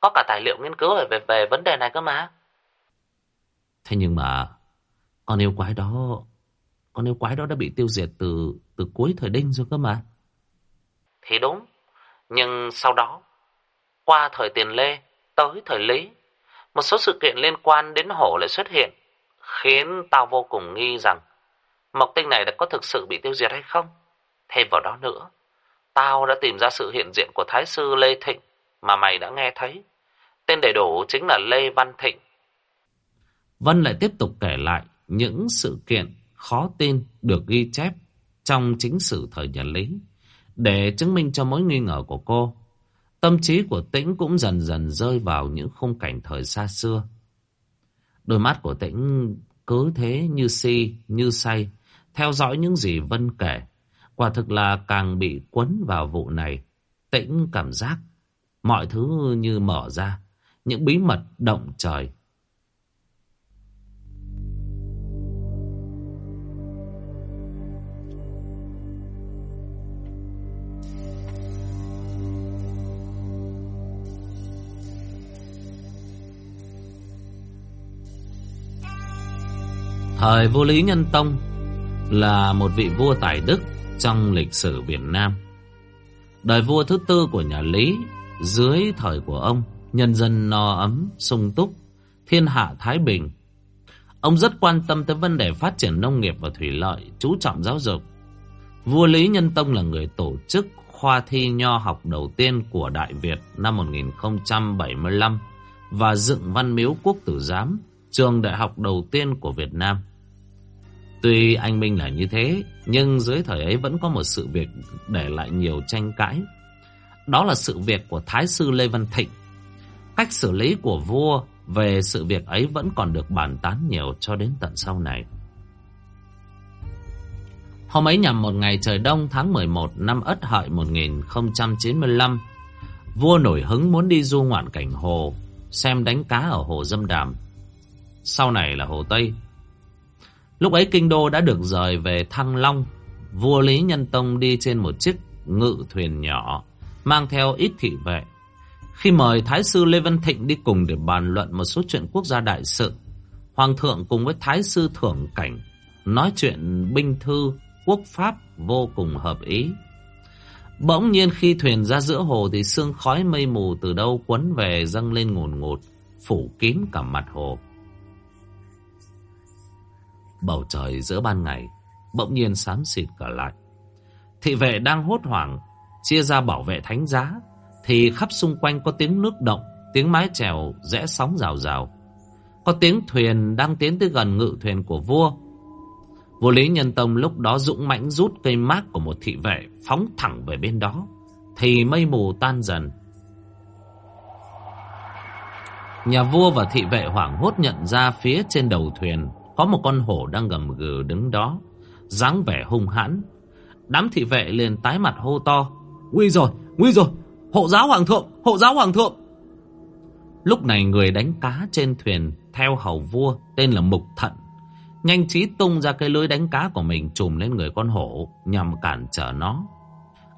Có cả tài liệu nghiên cứu về, về vấn đề này cơ mà. Thế nhưng mà con yêu quái đó con yêu quái đó đã bị tiêu diệt từ từ cuối thời đinh rồi cơ mà. Thì đúng. Nhưng sau đó, qua thời tiền lê, tới thời lý, một số sự kiện liên quan đến hổ lại xuất hiện, khiến tao vô cùng nghi rằng Mộc tinh này đã có thực sự bị tiêu diệt hay không? Thêm vào đó nữa, tao đã tìm ra sự hiện diện của Thái sư Lê Thịnh mà mày đã nghe thấy. Tên đầy đủ chính là Lê Văn Thịnh. Vân lại tiếp tục kể lại những sự kiện khó tin được ghi chép trong chính sử thời nhà Lý để chứng minh cho mối nghi ngờ của cô. Tâm trí của Tĩnh cũng dần dần rơi vào những khung cảnh thời xa xưa. Đôi mắt của Tĩnh cứ thế như si, như say, theo dõi những gì Vân kể. Quả thực là càng bị quấn vào vụ này. Tĩnh cảm giác, mọi thứ như mở ra. Những bí mật động trời Thời vô Lý Nhân Tông là một vị vua tài đức trong lịch sử Việt Nam. Đời vua thứ tư của nhà Lý dưới thời của ông, nhân dân no ấm, sung túc, thiên hạ thái bình. Ông rất quan tâm tới vấn đề phát triển nông nghiệp và thủy lợi, chú trọng giáo dục. Vua Lý Nhân Tông là người tổ chức khoa thi nho học đầu tiên của Đại Việt năm 1075 và dựng văn miếu quốc tử giám trường đại học đầu tiên của Việt Nam. Tuy anh Minh là như thế, nhưng dưới thời ấy vẫn có một sự việc để lại nhiều tranh cãi. Đó là sự việc của Thái sư Lê Văn Thịnh. Cách xử lý của vua về sự việc ấy vẫn còn được bàn tán nhiều cho đến tận sau này. Hôm ấy nhằm một ngày trời đông tháng 11 năm Ất Hợi 1095, vua nổi hứng muốn đi du ngoạn cảnh hồ, xem đánh cá ở hồ Dâm Đàm. Sau này là hồ Tây. Lúc ấy kinh đô đã được rời về Thăng Long, vua Lý Nhân Tông đi trên một chiếc ngự thuyền nhỏ, mang theo ít thị vệ. Khi mời Thái sư Lê Văn Thịnh đi cùng để bàn luận một số chuyện quốc gia đại sự, Hoàng thượng cùng với Thái sư Thưởng Cảnh nói chuyện binh thư, quốc pháp vô cùng hợp ý. Bỗng nhiên khi thuyền ra giữa hồ thì sương khói mây mù từ đâu quấn về dâng lên ngùn ngụt, phủ kín cả mặt hồ. Bầu trời giữa ban ngày bỗng nhiên xám xịt cả lại. Thị vệ đang hốt hoảng, chia ra bảo vệ thánh giá, thì khắp xung quanh có tiếng nước động, tiếng mái chèo rẽ sóng rào rào. Có tiếng thuyền đang tiến tới gần ngự thuyền của vua. Vua Lý Nhân Tông lúc đó dũng mãnh rút cây mác của một thị vệ phóng thẳng về bên đó. Thì mây mù tan dần. Nhà vua và thị vệ hoảng hốt nhận ra phía trên đầu thuyền có một con hổ đang gầm gừ đứng đó, dáng vẻ hung hãn. Đám thị vệ liền tái mặt hô to. Nguy rồi, nguy rồi, hộ giáo hoàng thượng, hộ giáo hoàng thượng. Lúc này người đánh cá trên thuyền theo hầu vua tên là Mục Thận. Nhanh trí tung ra cái lưới đánh cá của mình trùm lên người con hổ nhằm cản trở nó.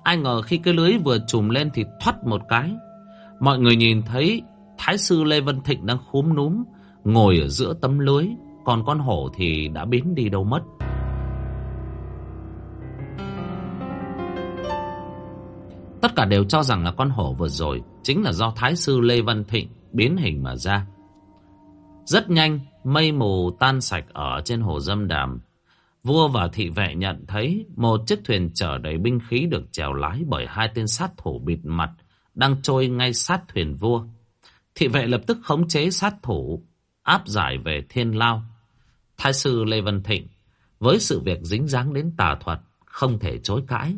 Ai ngờ khi cái lưới vừa trùm lên thì thoát một cái. Mọi người nhìn thấy Thái sư Lê Văn Thịnh đang khúm núm ngồi ở giữa tấm lưới. Còn con hổ thì đã biến đi đâu mất. Tất cả đều cho rằng là con hổ vừa rồi chính là do Thái sư Lê Văn Thịnh biến hình mà ra. Rất nhanh, mây mù tan sạch ở trên hồ Dâm Đàm. Vua và thị vệ nhận thấy một chiếc thuyền chở đầy binh khí được chèo lái bởi hai tên sát thủ bịt mặt đang trôi ngay sát thuyền vua. Thị vệ lập tức khống chế sát thủ, áp giải về thiên lao. Thái sư Lê Văn Thịnh, với sự việc dính dáng đến tà thuật, không thể chối cãi.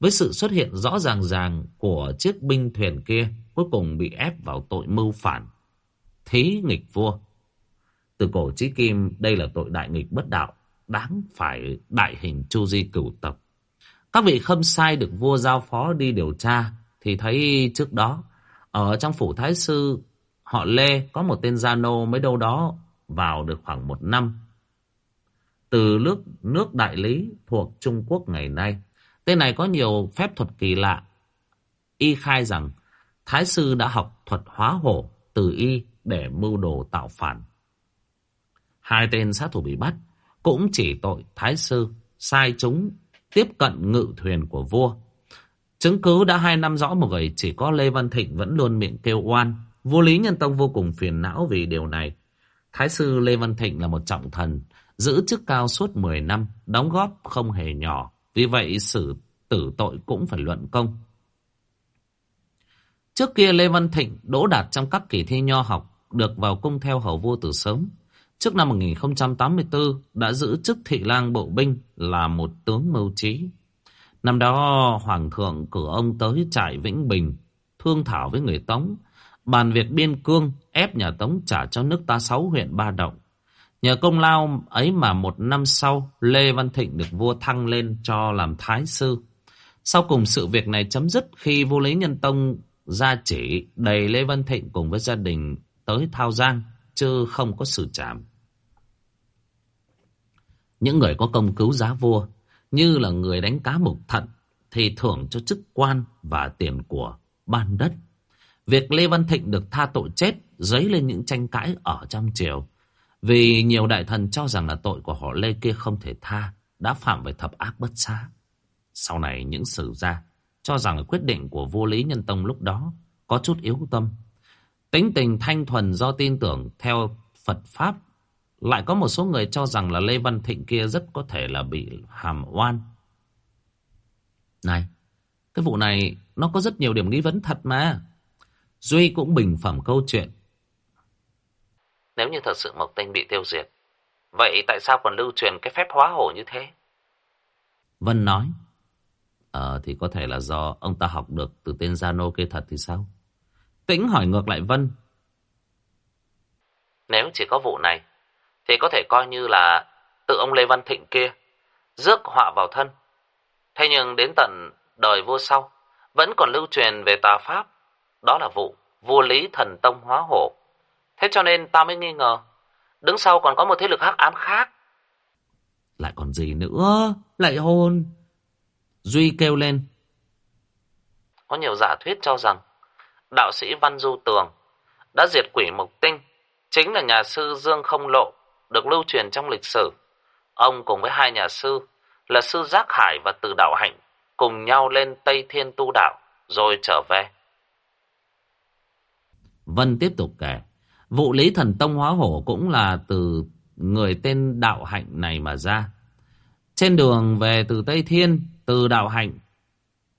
Với sự xuất hiện rõ ràng ràng của chiếc binh thuyền kia, cuối cùng bị ép vào tội mưu phản. Thí nghịch vua. Từ cổ chí kim, đây là tội đại nghịch bất đạo, đáng phải đại hình chu di cửu tập. Các vị khâm sai được vua giao phó đi điều tra, thì thấy trước đó, ở trong phủ thái sư, họ Lê có một tên gia nô mới đâu đó vào được khoảng một năm. Từ nước, nước đại lý thuộc Trung Quốc ngày nay, tên này có nhiều phép thuật kỳ lạ. Y khai rằng Thái sư đã học thuật hóa hổ từ Y để mưu đồ tạo phản. Hai tên sát thủ bị bắt cũng chỉ tội Thái sư sai chúng tiếp cận ngự thuyền của vua. Chứng cứ đã hai năm rõ một người chỉ có Lê Văn Thịnh vẫn luôn miệng kêu oan. Vua Lý Nhân Tông vô cùng phiền não vì điều này. Thái sư Lê Văn Thịnh là một trọng thần, giữ chức cao suốt 10 năm, đóng góp không hề nhỏ. Vì vậy xử tử tội cũng phải luận công. Trước kia Lê Văn Thịnh đỗ đạt trong các kỳ thi nho học, được vào cung theo hầu vua từ sớm. Trước năm 1084 đã giữ chức thị lang bộ binh là một tướng mưu trí. Năm đó Hoàng thượng cử ông tới trại Vĩnh Bình, thương thảo với người Tống, bàn việc biên cương ép nhà Tống trả cho nước ta sáu huyện ba động. Nhờ công lao ấy mà một năm sau, Lê Văn Thịnh được vua thăng lên cho làm thái sư. Sau cùng sự việc này chấm dứt khi vua Lý Nhân Tông ra chỉ đầy Lê Văn Thịnh cùng với gia đình tới Thao Giang, chứ không có sự chạm Những người có công cứu giá vua, như là người đánh cá mục thận, thì thưởng cho chức quan và tiền của ban đất. Việc Lê Văn Thịnh được tha tội chết dấy lên những tranh cãi ở trong triều. Vì nhiều đại thần cho rằng là tội của họ Lê kia không thể tha, đã phạm về thập ác bất xá. Sau này những sử gia cho rằng quyết định của vua Lý Nhân Tông lúc đó có chút yếu tâm. Tính tình thanh thuần do tin tưởng theo Phật Pháp lại có một số người cho rằng là Lê Văn Thịnh kia rất có thể là bị hàm oan. Này, cái vụ này nó có rất nhiều điểm nghi vấn thật mà. Duy cũng bình phẩm câu chuyện. Nếu như thật sự Mộc Tinh bị tiêu diệt, vậy tại sao còn lưu truyền cái phép hóa hổ như thế? Vân nói. Ờ thì có thể là do ông ta học được từ tên Giano kia thật thì sao? Tĩnh hỏi ngược lại Vân. Nếu chỉ có vụ này, thì có thể coi như là tự ông Lê Văn Thịnh kia rước họa vào thân. Thế nhưng đến tận đời vua sau, vẫn còn lưu truyền về tà pháp, đó là vụ vua lý thần tông hóa hổ. Thế cho nên ta mới nghi ngờ, đứng sau còn có một thế lực hắc ám khác. Lại còn gì nữa, lại hôn. Duy kêu lên. Có nhiều giả thuyết cho rằng, đạo sĩ Văn Du Tường đã diệt quỷ mộc tinh, chính là nhà sư Dương Không Lộ, được lưu truyền trong lịch sử. Ông cùng với hai nhà sư là sư Giác Hải và Từ Đạo Hạnh cùng nhau lên Tây Thiên tu đạo rồi trở về. Vân tiếp tục kể, vụ Lý Thần Tông Hóa Hổ cũng là từ người tên Đạo Hạnh này mà ra. Trên đường về từ Tây Thiên, từ Đạo Hạnh,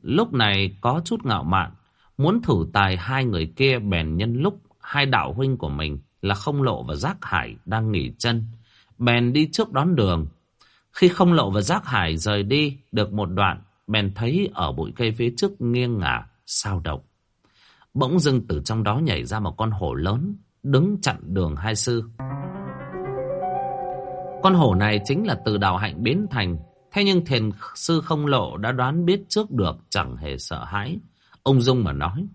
lúc này có chút ngạo mạn, muốn thử tài hai người kia bèn nhân lúc hai đạo huynh của mình là Không Lộ và Giác Hải đang nghỉ chân, bèn đi trước đón đường. Khi Không Lộ và Giác Hải rời đi được một đoạn, bèn thấy ở bụi cây phía trước nghiêng ngả, sao động. Bỗng dưng từ trong đó nhảy ra một con hổ lớn, đứng chặn đường hai sư. Con hổ này chính là từ đạo hạnh biến thành, thế nhưng thiền sư không lộ đã đoán biết trước được chẳng hề sợ hãi. Ông Dung mà nói,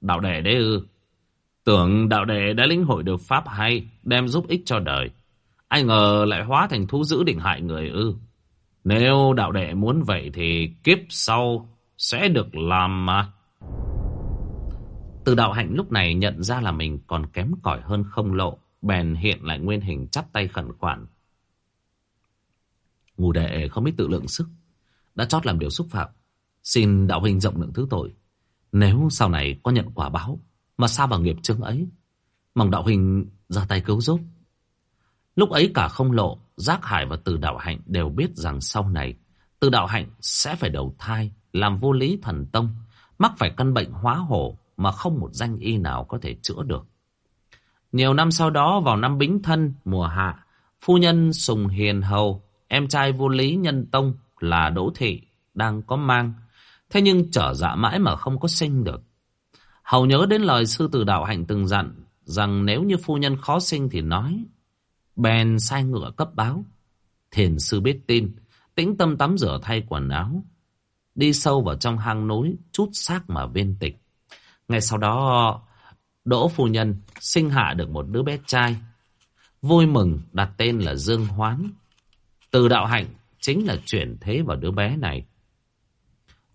đạo đệ đấy ư, tưởng đạo đệ đã lĩnh hội được pháp hay, đem giúp ích cho đời. Ai ngờ lại hóa thành thú dữ định hại người ư. Nếu đạo đệ muốn vậy thì kiếp sau sẽ được làm mà. Từ đạo hạnh lúc này nhận ra là mình còn kém cỏi hơn không lộ. Bèn hiện lại nguyên hình chắp tay khẩn khoản. ngủ đệ không biết tự lượng sức. Đã chót làm điều xúc phạm. Xin đạo huynh rộng lượng thứ tội. Nếu sau này có nhận quả báo mà sao vào nghiệp chứng ấy. Mong đạo huynh ra tay cứu giúp. Lúc ấy cả không lộ, Giác Hải và Từ Đạo Hạnh đều biết rằng sau này Từ Đạo Hạnh sẽ phải đầu thai, làm vô lý thần tông, mắc phải căn bệnh hóa hổ mà không một danh y nào có thể chữa được. Nhiều năm sau đó vào năm Bính Thân mùa hạ, phu nhân Sùng Hiền Hầu, em trai vô lý nhân tông là Đỗ Thị đang có mang, thế nhưng trở dạ mãi mà không có sinh được. Hầu nhớ đến lời sư tử đạo hạnh từng dặn rằng nếu như phu nhân khó sinh thì nói Bèn sai ngựa cấp báo. Thiền sư biết tin, tĩnh tâm tắm rửa thay quần áo. Đi sâu vào trong hang núi, chút xác mà viên tịch. Ngay sau đó, Đỗ phu nhân sinh hạ được một đứa bé trai. Vui mừng đặt tên là Dương Hoán. Từ đạo hạnh chính là chuyển thế vào đứa bé này.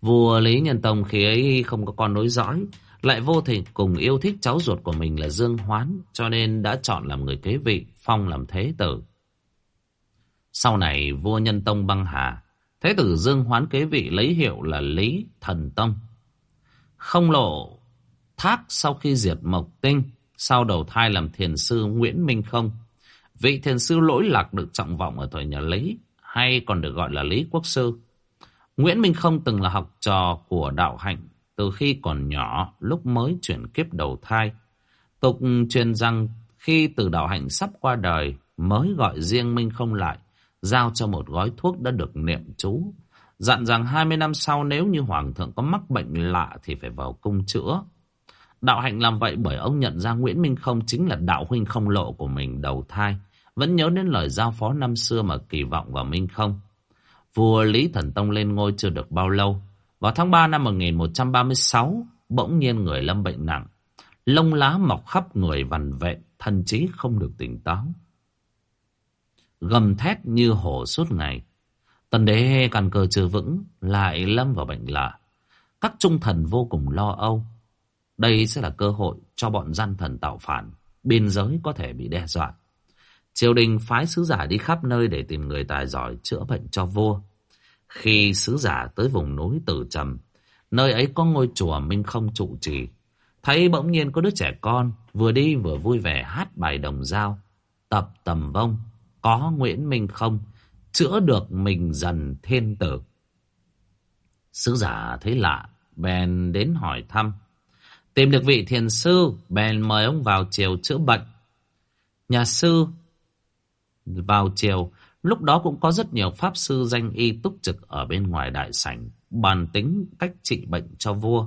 Vua Lý Nhân Tông khi ấy không có con nối dõi, lại vô tình cùng yêu thích cháu ruột của mình là Dương Hoán, cho nên đã chọn làm người kế vị, phong làm thế tử. Sau này vua Nhân Tông băng hà, thế tử Dương Hoán kế vị lấy hiệu là Lý Thần Tông. Không lộ thác sau khi diệt Mộc Tinh, sau đầu thai làm thiền sư Nguyễn Minh Không. Vị thiền sư lỗi lạc được trọng vọng ở thời nhà Lý, hay còn được gọi là Lý Quốc Sư. Nguyễn Minh Không từng là học trò của đạo hạnh từ khi còn nhỏ lúc mới chuyển kiếp đầu thai. Tục truyền rằng khi từ đạo hạnh sắp qua đời mới gọi riêng Minh không lại, giao cho một gói thuốc đã được niệm chú. Dặn rằng 20 năm sau nếu như Hoàng thượng có mắc bệnh lạ thì phải vào cung chữa. Đạo hạnh làm vậy bởi ông nhận ra Nguyễn Minh không chính là đạo huynh không lộ của mình đầu thai. Vẫn nhớ đến lời giao phó năm xưa mà kỳ vọng vào Minh không. Vua Lý Thần Tông lên ngôi chưa được bao lâu vào tháng 3 năm 1136, bỗng nhiên người lâm bệnh nặng. Lông lá mọc khắp người vằn vẹn, thần trí không được tỉnh táo. Gầm thét như hổ suốt ngày. Tần đế căn cơ chưa vững, lại lâm vào bệnh lạ. Các trung thần vô cùng lo âu. Đây sẽ là cơ hội cho bọn gian thần tạo phản. Biên giới có thể bị đe dọa. Triều đình phái sứ giả đi khắp nơi để tìm người tài giỏi chữa bệnh cho vua. Khi sứ giả tới vùng núi Tử Trầm, nơi ấy có ngôi chùa Minh Không trụ trì, thấy bỗng nhiên có đứa trẻ con vừa đi vừa vui vẻ hát bài đồng dao, tập tầm vông, có Nguyễn Minh Không, chữa được mình dần thiên tử. Sứ giả thấy lạ, bèn đến hỏi thăm. Tìm được vị thiền sư, bèn mời ông vào chiều chữa bệnh. Nhà sư vào chiều Lúc đó cũng có rất nhiều pháp sư danh y túc trực ở bên ngoài đại sảnh, bàn tính cách trị bệnh cho vua.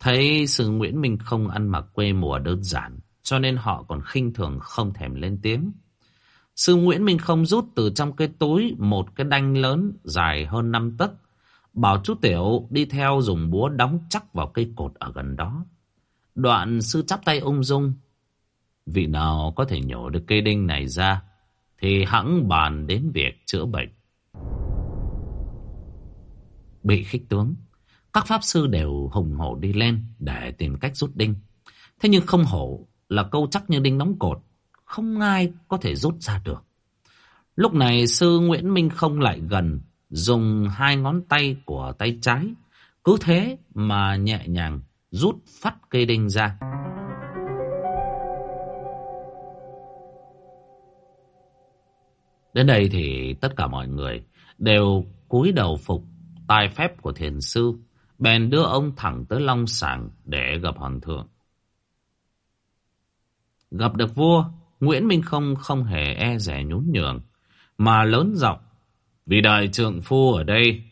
Thấy sư Nguyễn Minh không ăn mặc quê mùa đơn giản, cho nên họ còn khinh thường không thèm lên tiếng. Sư Nguyễn Minh không rút từ trong cái túi một cái đanh lớn dài hơn 5 tấc. Bảo chú Tiểu đi theo dùng búa đóng chắc vào cây cột ở gần đó. Đoạn sư chắp tay ung dung. Vị nào có thể nhổ được cây đinh này ra thì hãng bàn đến việc chữa bệnh. Bị khích tướng, các pháp sư đều hùng hổ đi lên để tìm cách rút đinh. Thế nhưng không hổ là câu chắc như đinh đóng cột, không ai có thể rút ra được. Lúc này sư Nguyễn Minh không lại gần, dùng hai ngón tay của tay trái, cứ thế mà nhẹ nhàng rút phát cây đinh ra. Đến đây thì tất cả mọi người đều cúi đầu phục tài phép của thiền sư, bèn đưa ông thẳng tới Long Sàng để gặp hoàng thượng. Gặp được vua, Nguyễn Minh Không không hề e rẻ nhún nhường, mà lớn giọng vì đại trượng phu ở đây,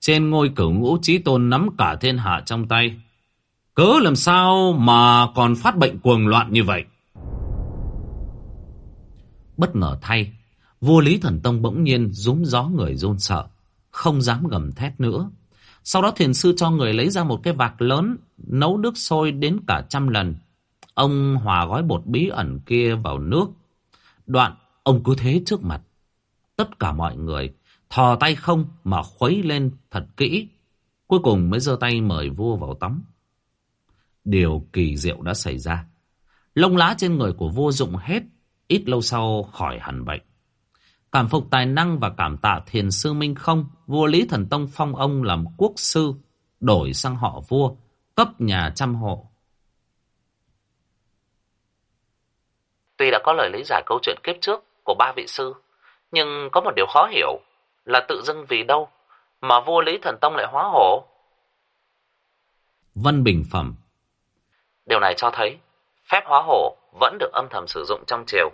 trên ngôi cửu ngũ trí tôn nắm cả thiên hạ trong tay, cớ làm sao mà còn phát bệnh cuồng loạn như vậy? Bất ngờ thay, vua Lý Thần Tông bỗng nhiên rúm gió người run sợ, không dám gầm thét nữa. Sau đó thiền sư cho người lấy ra một cái vạc lớn, nấu nước sôi đến cả trăm lần. Ông hòa gói bột bí ẩn kia vào nước. Đoạn, ông cứ thế trước mặt. Tất cả mọi người thò tay không mà khuấy lên thật kỹ. Cuối cùng mới giơ tay mời vua vào tắm. Điều kỳ diệu đã xảy ra. Lông lá trên người của vua rụng hết, ít lâu sau khỏi hẳn bệnh. Cảm phục tài năng và cảm tạ thiền sư Minh không, vua Lý Thần Tông phong ông làm quốc sư, đổi sang họ vua, cấp nhà trăm hộ. Tuy đã có lời lý giải câu chuyện kiếp trước của ba vị sư, nhưng có một điều khó hiểu là tự dưng vì đâu mà vua Lý Thần Tông lại hóa hổ. Vân Bình Phẩm Điều này cho thấy phép hóa hổ vẫn được âm thầm sử dụng trong triều,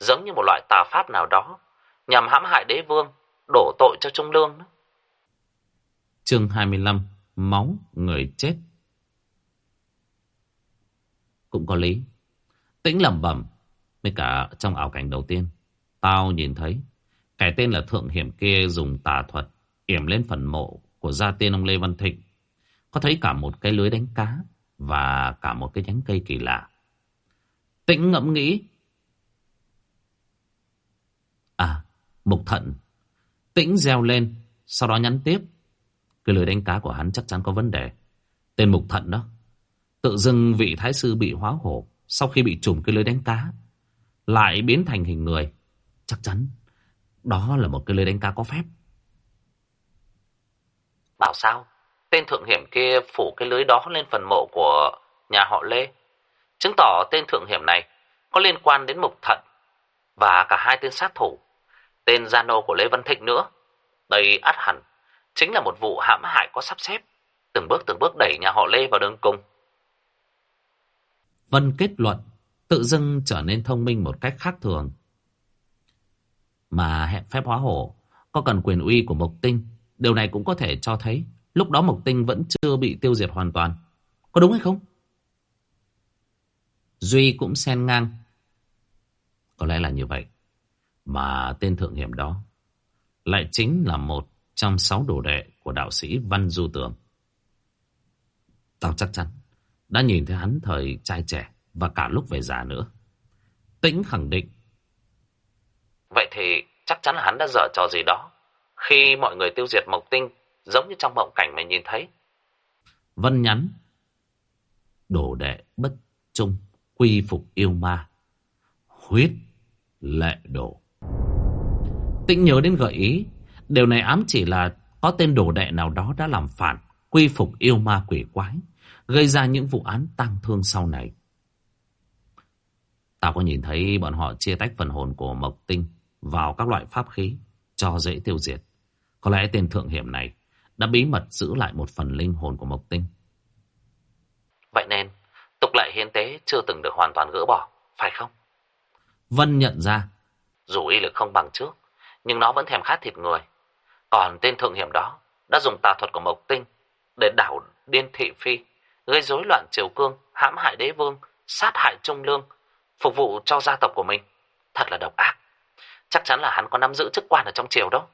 giống như một loại tà pháp nào đó, nhằm hãm hại đế vương, đổ tội cho Trung Lương. Đó. Chương 25 Máu người chết Cũng có lý Tĩnh lẩm bẩm Với cả trong ảo cảnh đầu tiên Tao nhìn thấy Kẻ tên là Thượng Hiểm kia dùng tà thuật Yểm lên phần mộ của gia tiên ông Lê Văn Thịnh Có thấy cả một cái lưới đánh cá và cả một cái nhánh cây kỳ lạ. Tĩnh ngẫm nghĩ. À Mục thận. Tĩnh reo lên, Sau đó nhắn tiếp. Cái lưới đánh cá của hắn chắc chắn có vấn đề. Tên mục thận đó. Tự dưng vị thái sư bị hóa hổ Sau khi bị trùm cái lưới đánh cá. Lại biến thành hình người. Chắc chắn, Đó là một cái lưới đánh cá có phép. Bảo sao? Tên thượng hiểm kia phủ cái lưới đó lên phần mộ của nhà họ Lê. Chứng tỏ tên thượng hiểm này Có liên quan đến mục thận Và cả hai tên sát thủ. Tên gia nô của Lê Văn Thịnh nữa. Đây át hẳn, Chính là một vụ hãm hại có sắp xếp, Từng bước từng bước đẩy nhà họ Lê vào đường cùng. Vân kết luận, Tự dưng trở nên thông minh một cách khác thường. Mà hẹn phép hóa hổ, Có cần quyền uy của Mộc Tinh, Điều này cũng có thể cho thấy Lúc đó Mộc Tinh vẫn chưa bị tiêu diệt hoàn toàn Có đúng hay không? Duy cũng xen ngang Có lẽ là như vậy Mà tên thượng hiểm đó Lại chính là một trong sáu đồ đệ của đạo sĩ Văn Du Tường. Tao chắc chắn đã nhìn thấy hắn thời trai trẻ và cả lúc về già nữa. Tĩnh khẳng định. Vậy thì chắc chắn là hắn đã dở trò gì đó khi mọi người tiêu diệt Mộc Tinh giống như trong mộng cảnh mày nhìn thấy. Vân nhắn. Đồ đệ bất trung, quy phục yêu ma. Huyết lệ đổ. Tĩnh nhớ đến gợi ý Điều này ám chỉ là có tên đồ đệ nào đó đã làm phản, quy phục yêu ma quỷ quái, gây ra những vụ án tăng thương sau này. Tao có nhìn thấy bọn họ chia tách phần hồn của Mộc Tinh vào các loại pháp khí cho dễ tiêu diệt. Có lẽ tên thượng hiểm này đã bí mật giữ lại một phần linh hồn của Mộc Tinh. Vậy nên, tục lệ hiến tế chưa từng được hoàn toàn gỡ bỏ, phải không? Vân nhận ra. Dù y lực không bằng trước, nhưng nó vẫn thèm khát thịt người. Còn tên thượng hiểm đó đã dùng tà thuật của Mộc Tinh để đảo điên thị phi, gây rối loạn triều cương, hãm hại đế vương, sát hại trung lương, phục vụ cho gia tộc của mình. Thật là độc ác. Chắc chắn là hắn có nắm giữ chức quan ở trong triều đó.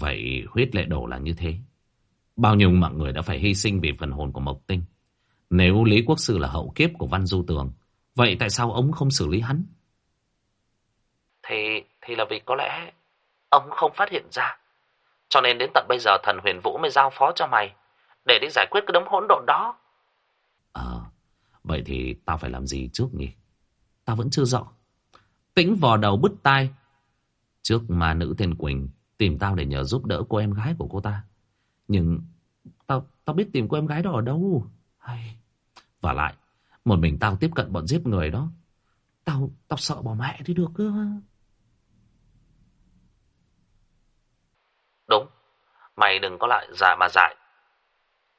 Vậy huyết lệ đổ là như thế. Bao nhiêu mạng người đã phải hy sinh vì phần hồn của Mộc Tinh. Nếu Lý Quốc Sư là hậu kiếp của Văn Du Tường, vậy tại sao ông không xử lý hắn? Thì, thì là vì có lẽ ông không phát hiện ra. Cho nên đến tận bây giờ thần huyền vũ mới giao phó cho mày để đi giải quyết cái đống hỗn độn đó. Ờ, vậy thì tao phải làm gì trước nhỉ? Tao vẫn chưa rõ. Tĩnh vò đầu bứt tai. Trước mà nữ tên Quỳnh tìm tao để nhờ giúp đỡ cô em gái của cô ta. Nhưng tao tao biết tìm cô em gái đó ở đâu. Hay... Và lại, một mình tao tiếp cận bọn giết người đó. Tao tao sợ bỏ mẹ đi được cơ. Đúng, mày đừng có lại giả mà dại.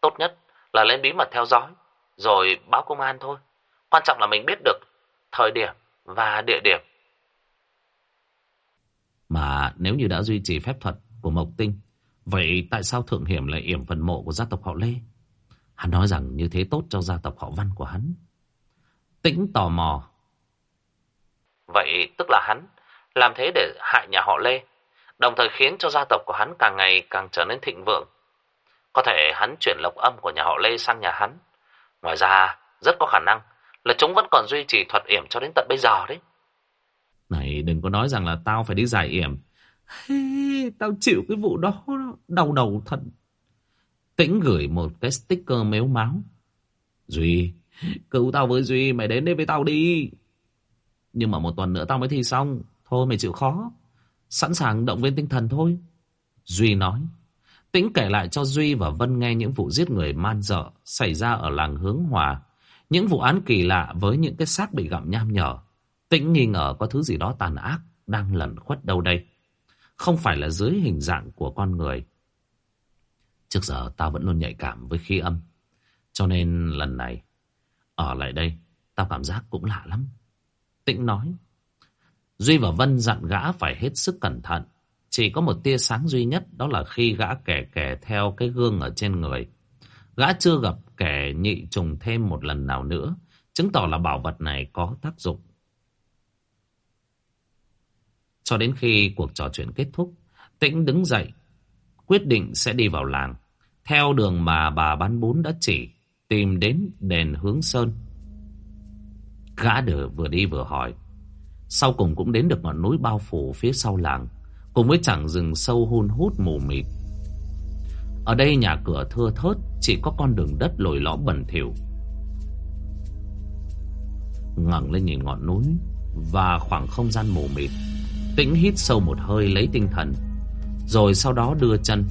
Tốt nhất là lên bí mật theo dõi, rồi báo công an thôi. Quan trọng là mình biết được thời điểm và địa điểm. Mà nếu như đã duy trì phép thuật của Mộc Tinh, vậy tại sao Thượng Hiểm lại yểm phần mộ của gia tộc họ Lê? Hắn nói rằng như thế tốt cho gia tộc họ Văn của hắn. Tĩnh tò mò. Vậy tức là hắn làm thế để hại nhà họ Lê, đồng thời khiến cho gia tộc của hắn càng ngày càng trở nên thịnh vượng. Có thể hắn chuyển lộc âm của nhà họ Lê sang nhà hắn. Ngoài ra, rất có khả năng là chúng vẫn còn duy trì thuật yểm cho đến tận bây giờ đấy. Này, đừng có nói rằng là tao phải đi giải yểm. Hey, tao chịu cái vụ đó, đau đầu thật. Tĩnh gửi một cái sticker méo máu. Duy, cứu tao với Duy, mày đến đây với tao đi. Nhưng mà một tuần nữa tao mới thi xong. Thôi mày chịu khó. Sẵn sàng động viên tinh thần thôi. Duy nói. Tĩnh kể lại cho Duy và Vân nghe những vụ giết người man dợ xảy ra ở làng Hướng Hòa. Những vụ án kỳ lạ với những cái xác bị gặm nham nhở. Tĩnh nghi ngờ có thứ gì đó tàn ác đang lẩn khuất đâu đây. Không phải là dưới hình dạng của con người. Trước giờ tao vẫn luôn nhạy cảm với khí âm. Cho nên lần này, ở lại đây, tao cảm giác cũng lạ lắm. Tĩnh nói. Duy và Vân dặn gã phải hết sức cẩn thận. Chỉ có một tia sáng duy nhất đó là khi gã kẻ kẻ theo cái gương ở trên người. Gã chưa gặp kẻ nhị trùng thêm một lần nào nữa, chứng tỏ là bảo vật này có tác dụng. Cho đến khi cuộc trò chuyện kết thúc, Tĩnh đứng dậy, quyết định sẽ đi vào làng. Theo đường mà bà bán bún đã chỉ, tìm đến đền hướng sơn. Gã đờ vừa đi vừa hỏi. Sau cùng cũng đến được ngọn núi bao phủ phía sau làng, cùng với chẳng rừng sâu hun hút mù mịt. Ở đây nhà cửa thưa thớt, chỉ có con đường đất lồi lõm bẩn thỉu. ngẩng lên nhìn ngọn núi và khoảng không gian mù mịt, tĩnh hít sâu một hơi lấy tinh thần, rồi sau đó đưa chân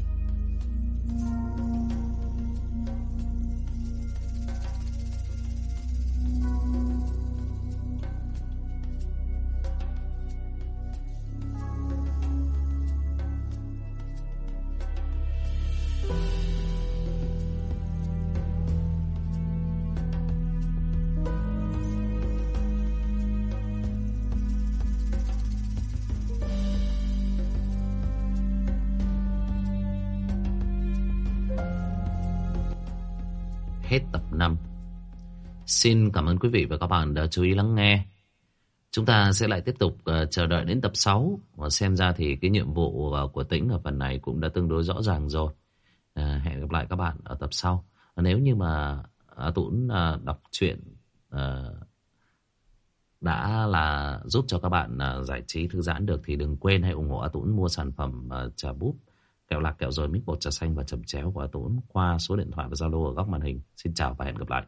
Xin cảm ơn quý vị và các bạn đã chú ý lắng nghe. Chúng ta sẽ lại tiếp tục uh, chờ đợi đến tập 6 và xem ra thì cái nhiệm vụ uh, của Tĩnh ở phần này cũng đã tương đối rõ ràng rồi. Uh, hẹn gặp lại các bạn ở tập sau. Uh, nếu như mà uh, Tũng uh, đọc truyện uh, đã là giúp cho các bạn uh, giải trí thư giãn được thì đừng quên hãy ủng hộ A Tũng mua sản phẩm uh, trà búp kẹo lạc kẹo rồi mít bột trà xanh và chầm chéo của A Tũng qua số điện thoại và Zalo ở góc màn hình. Xin chào và hẹn gặp lại.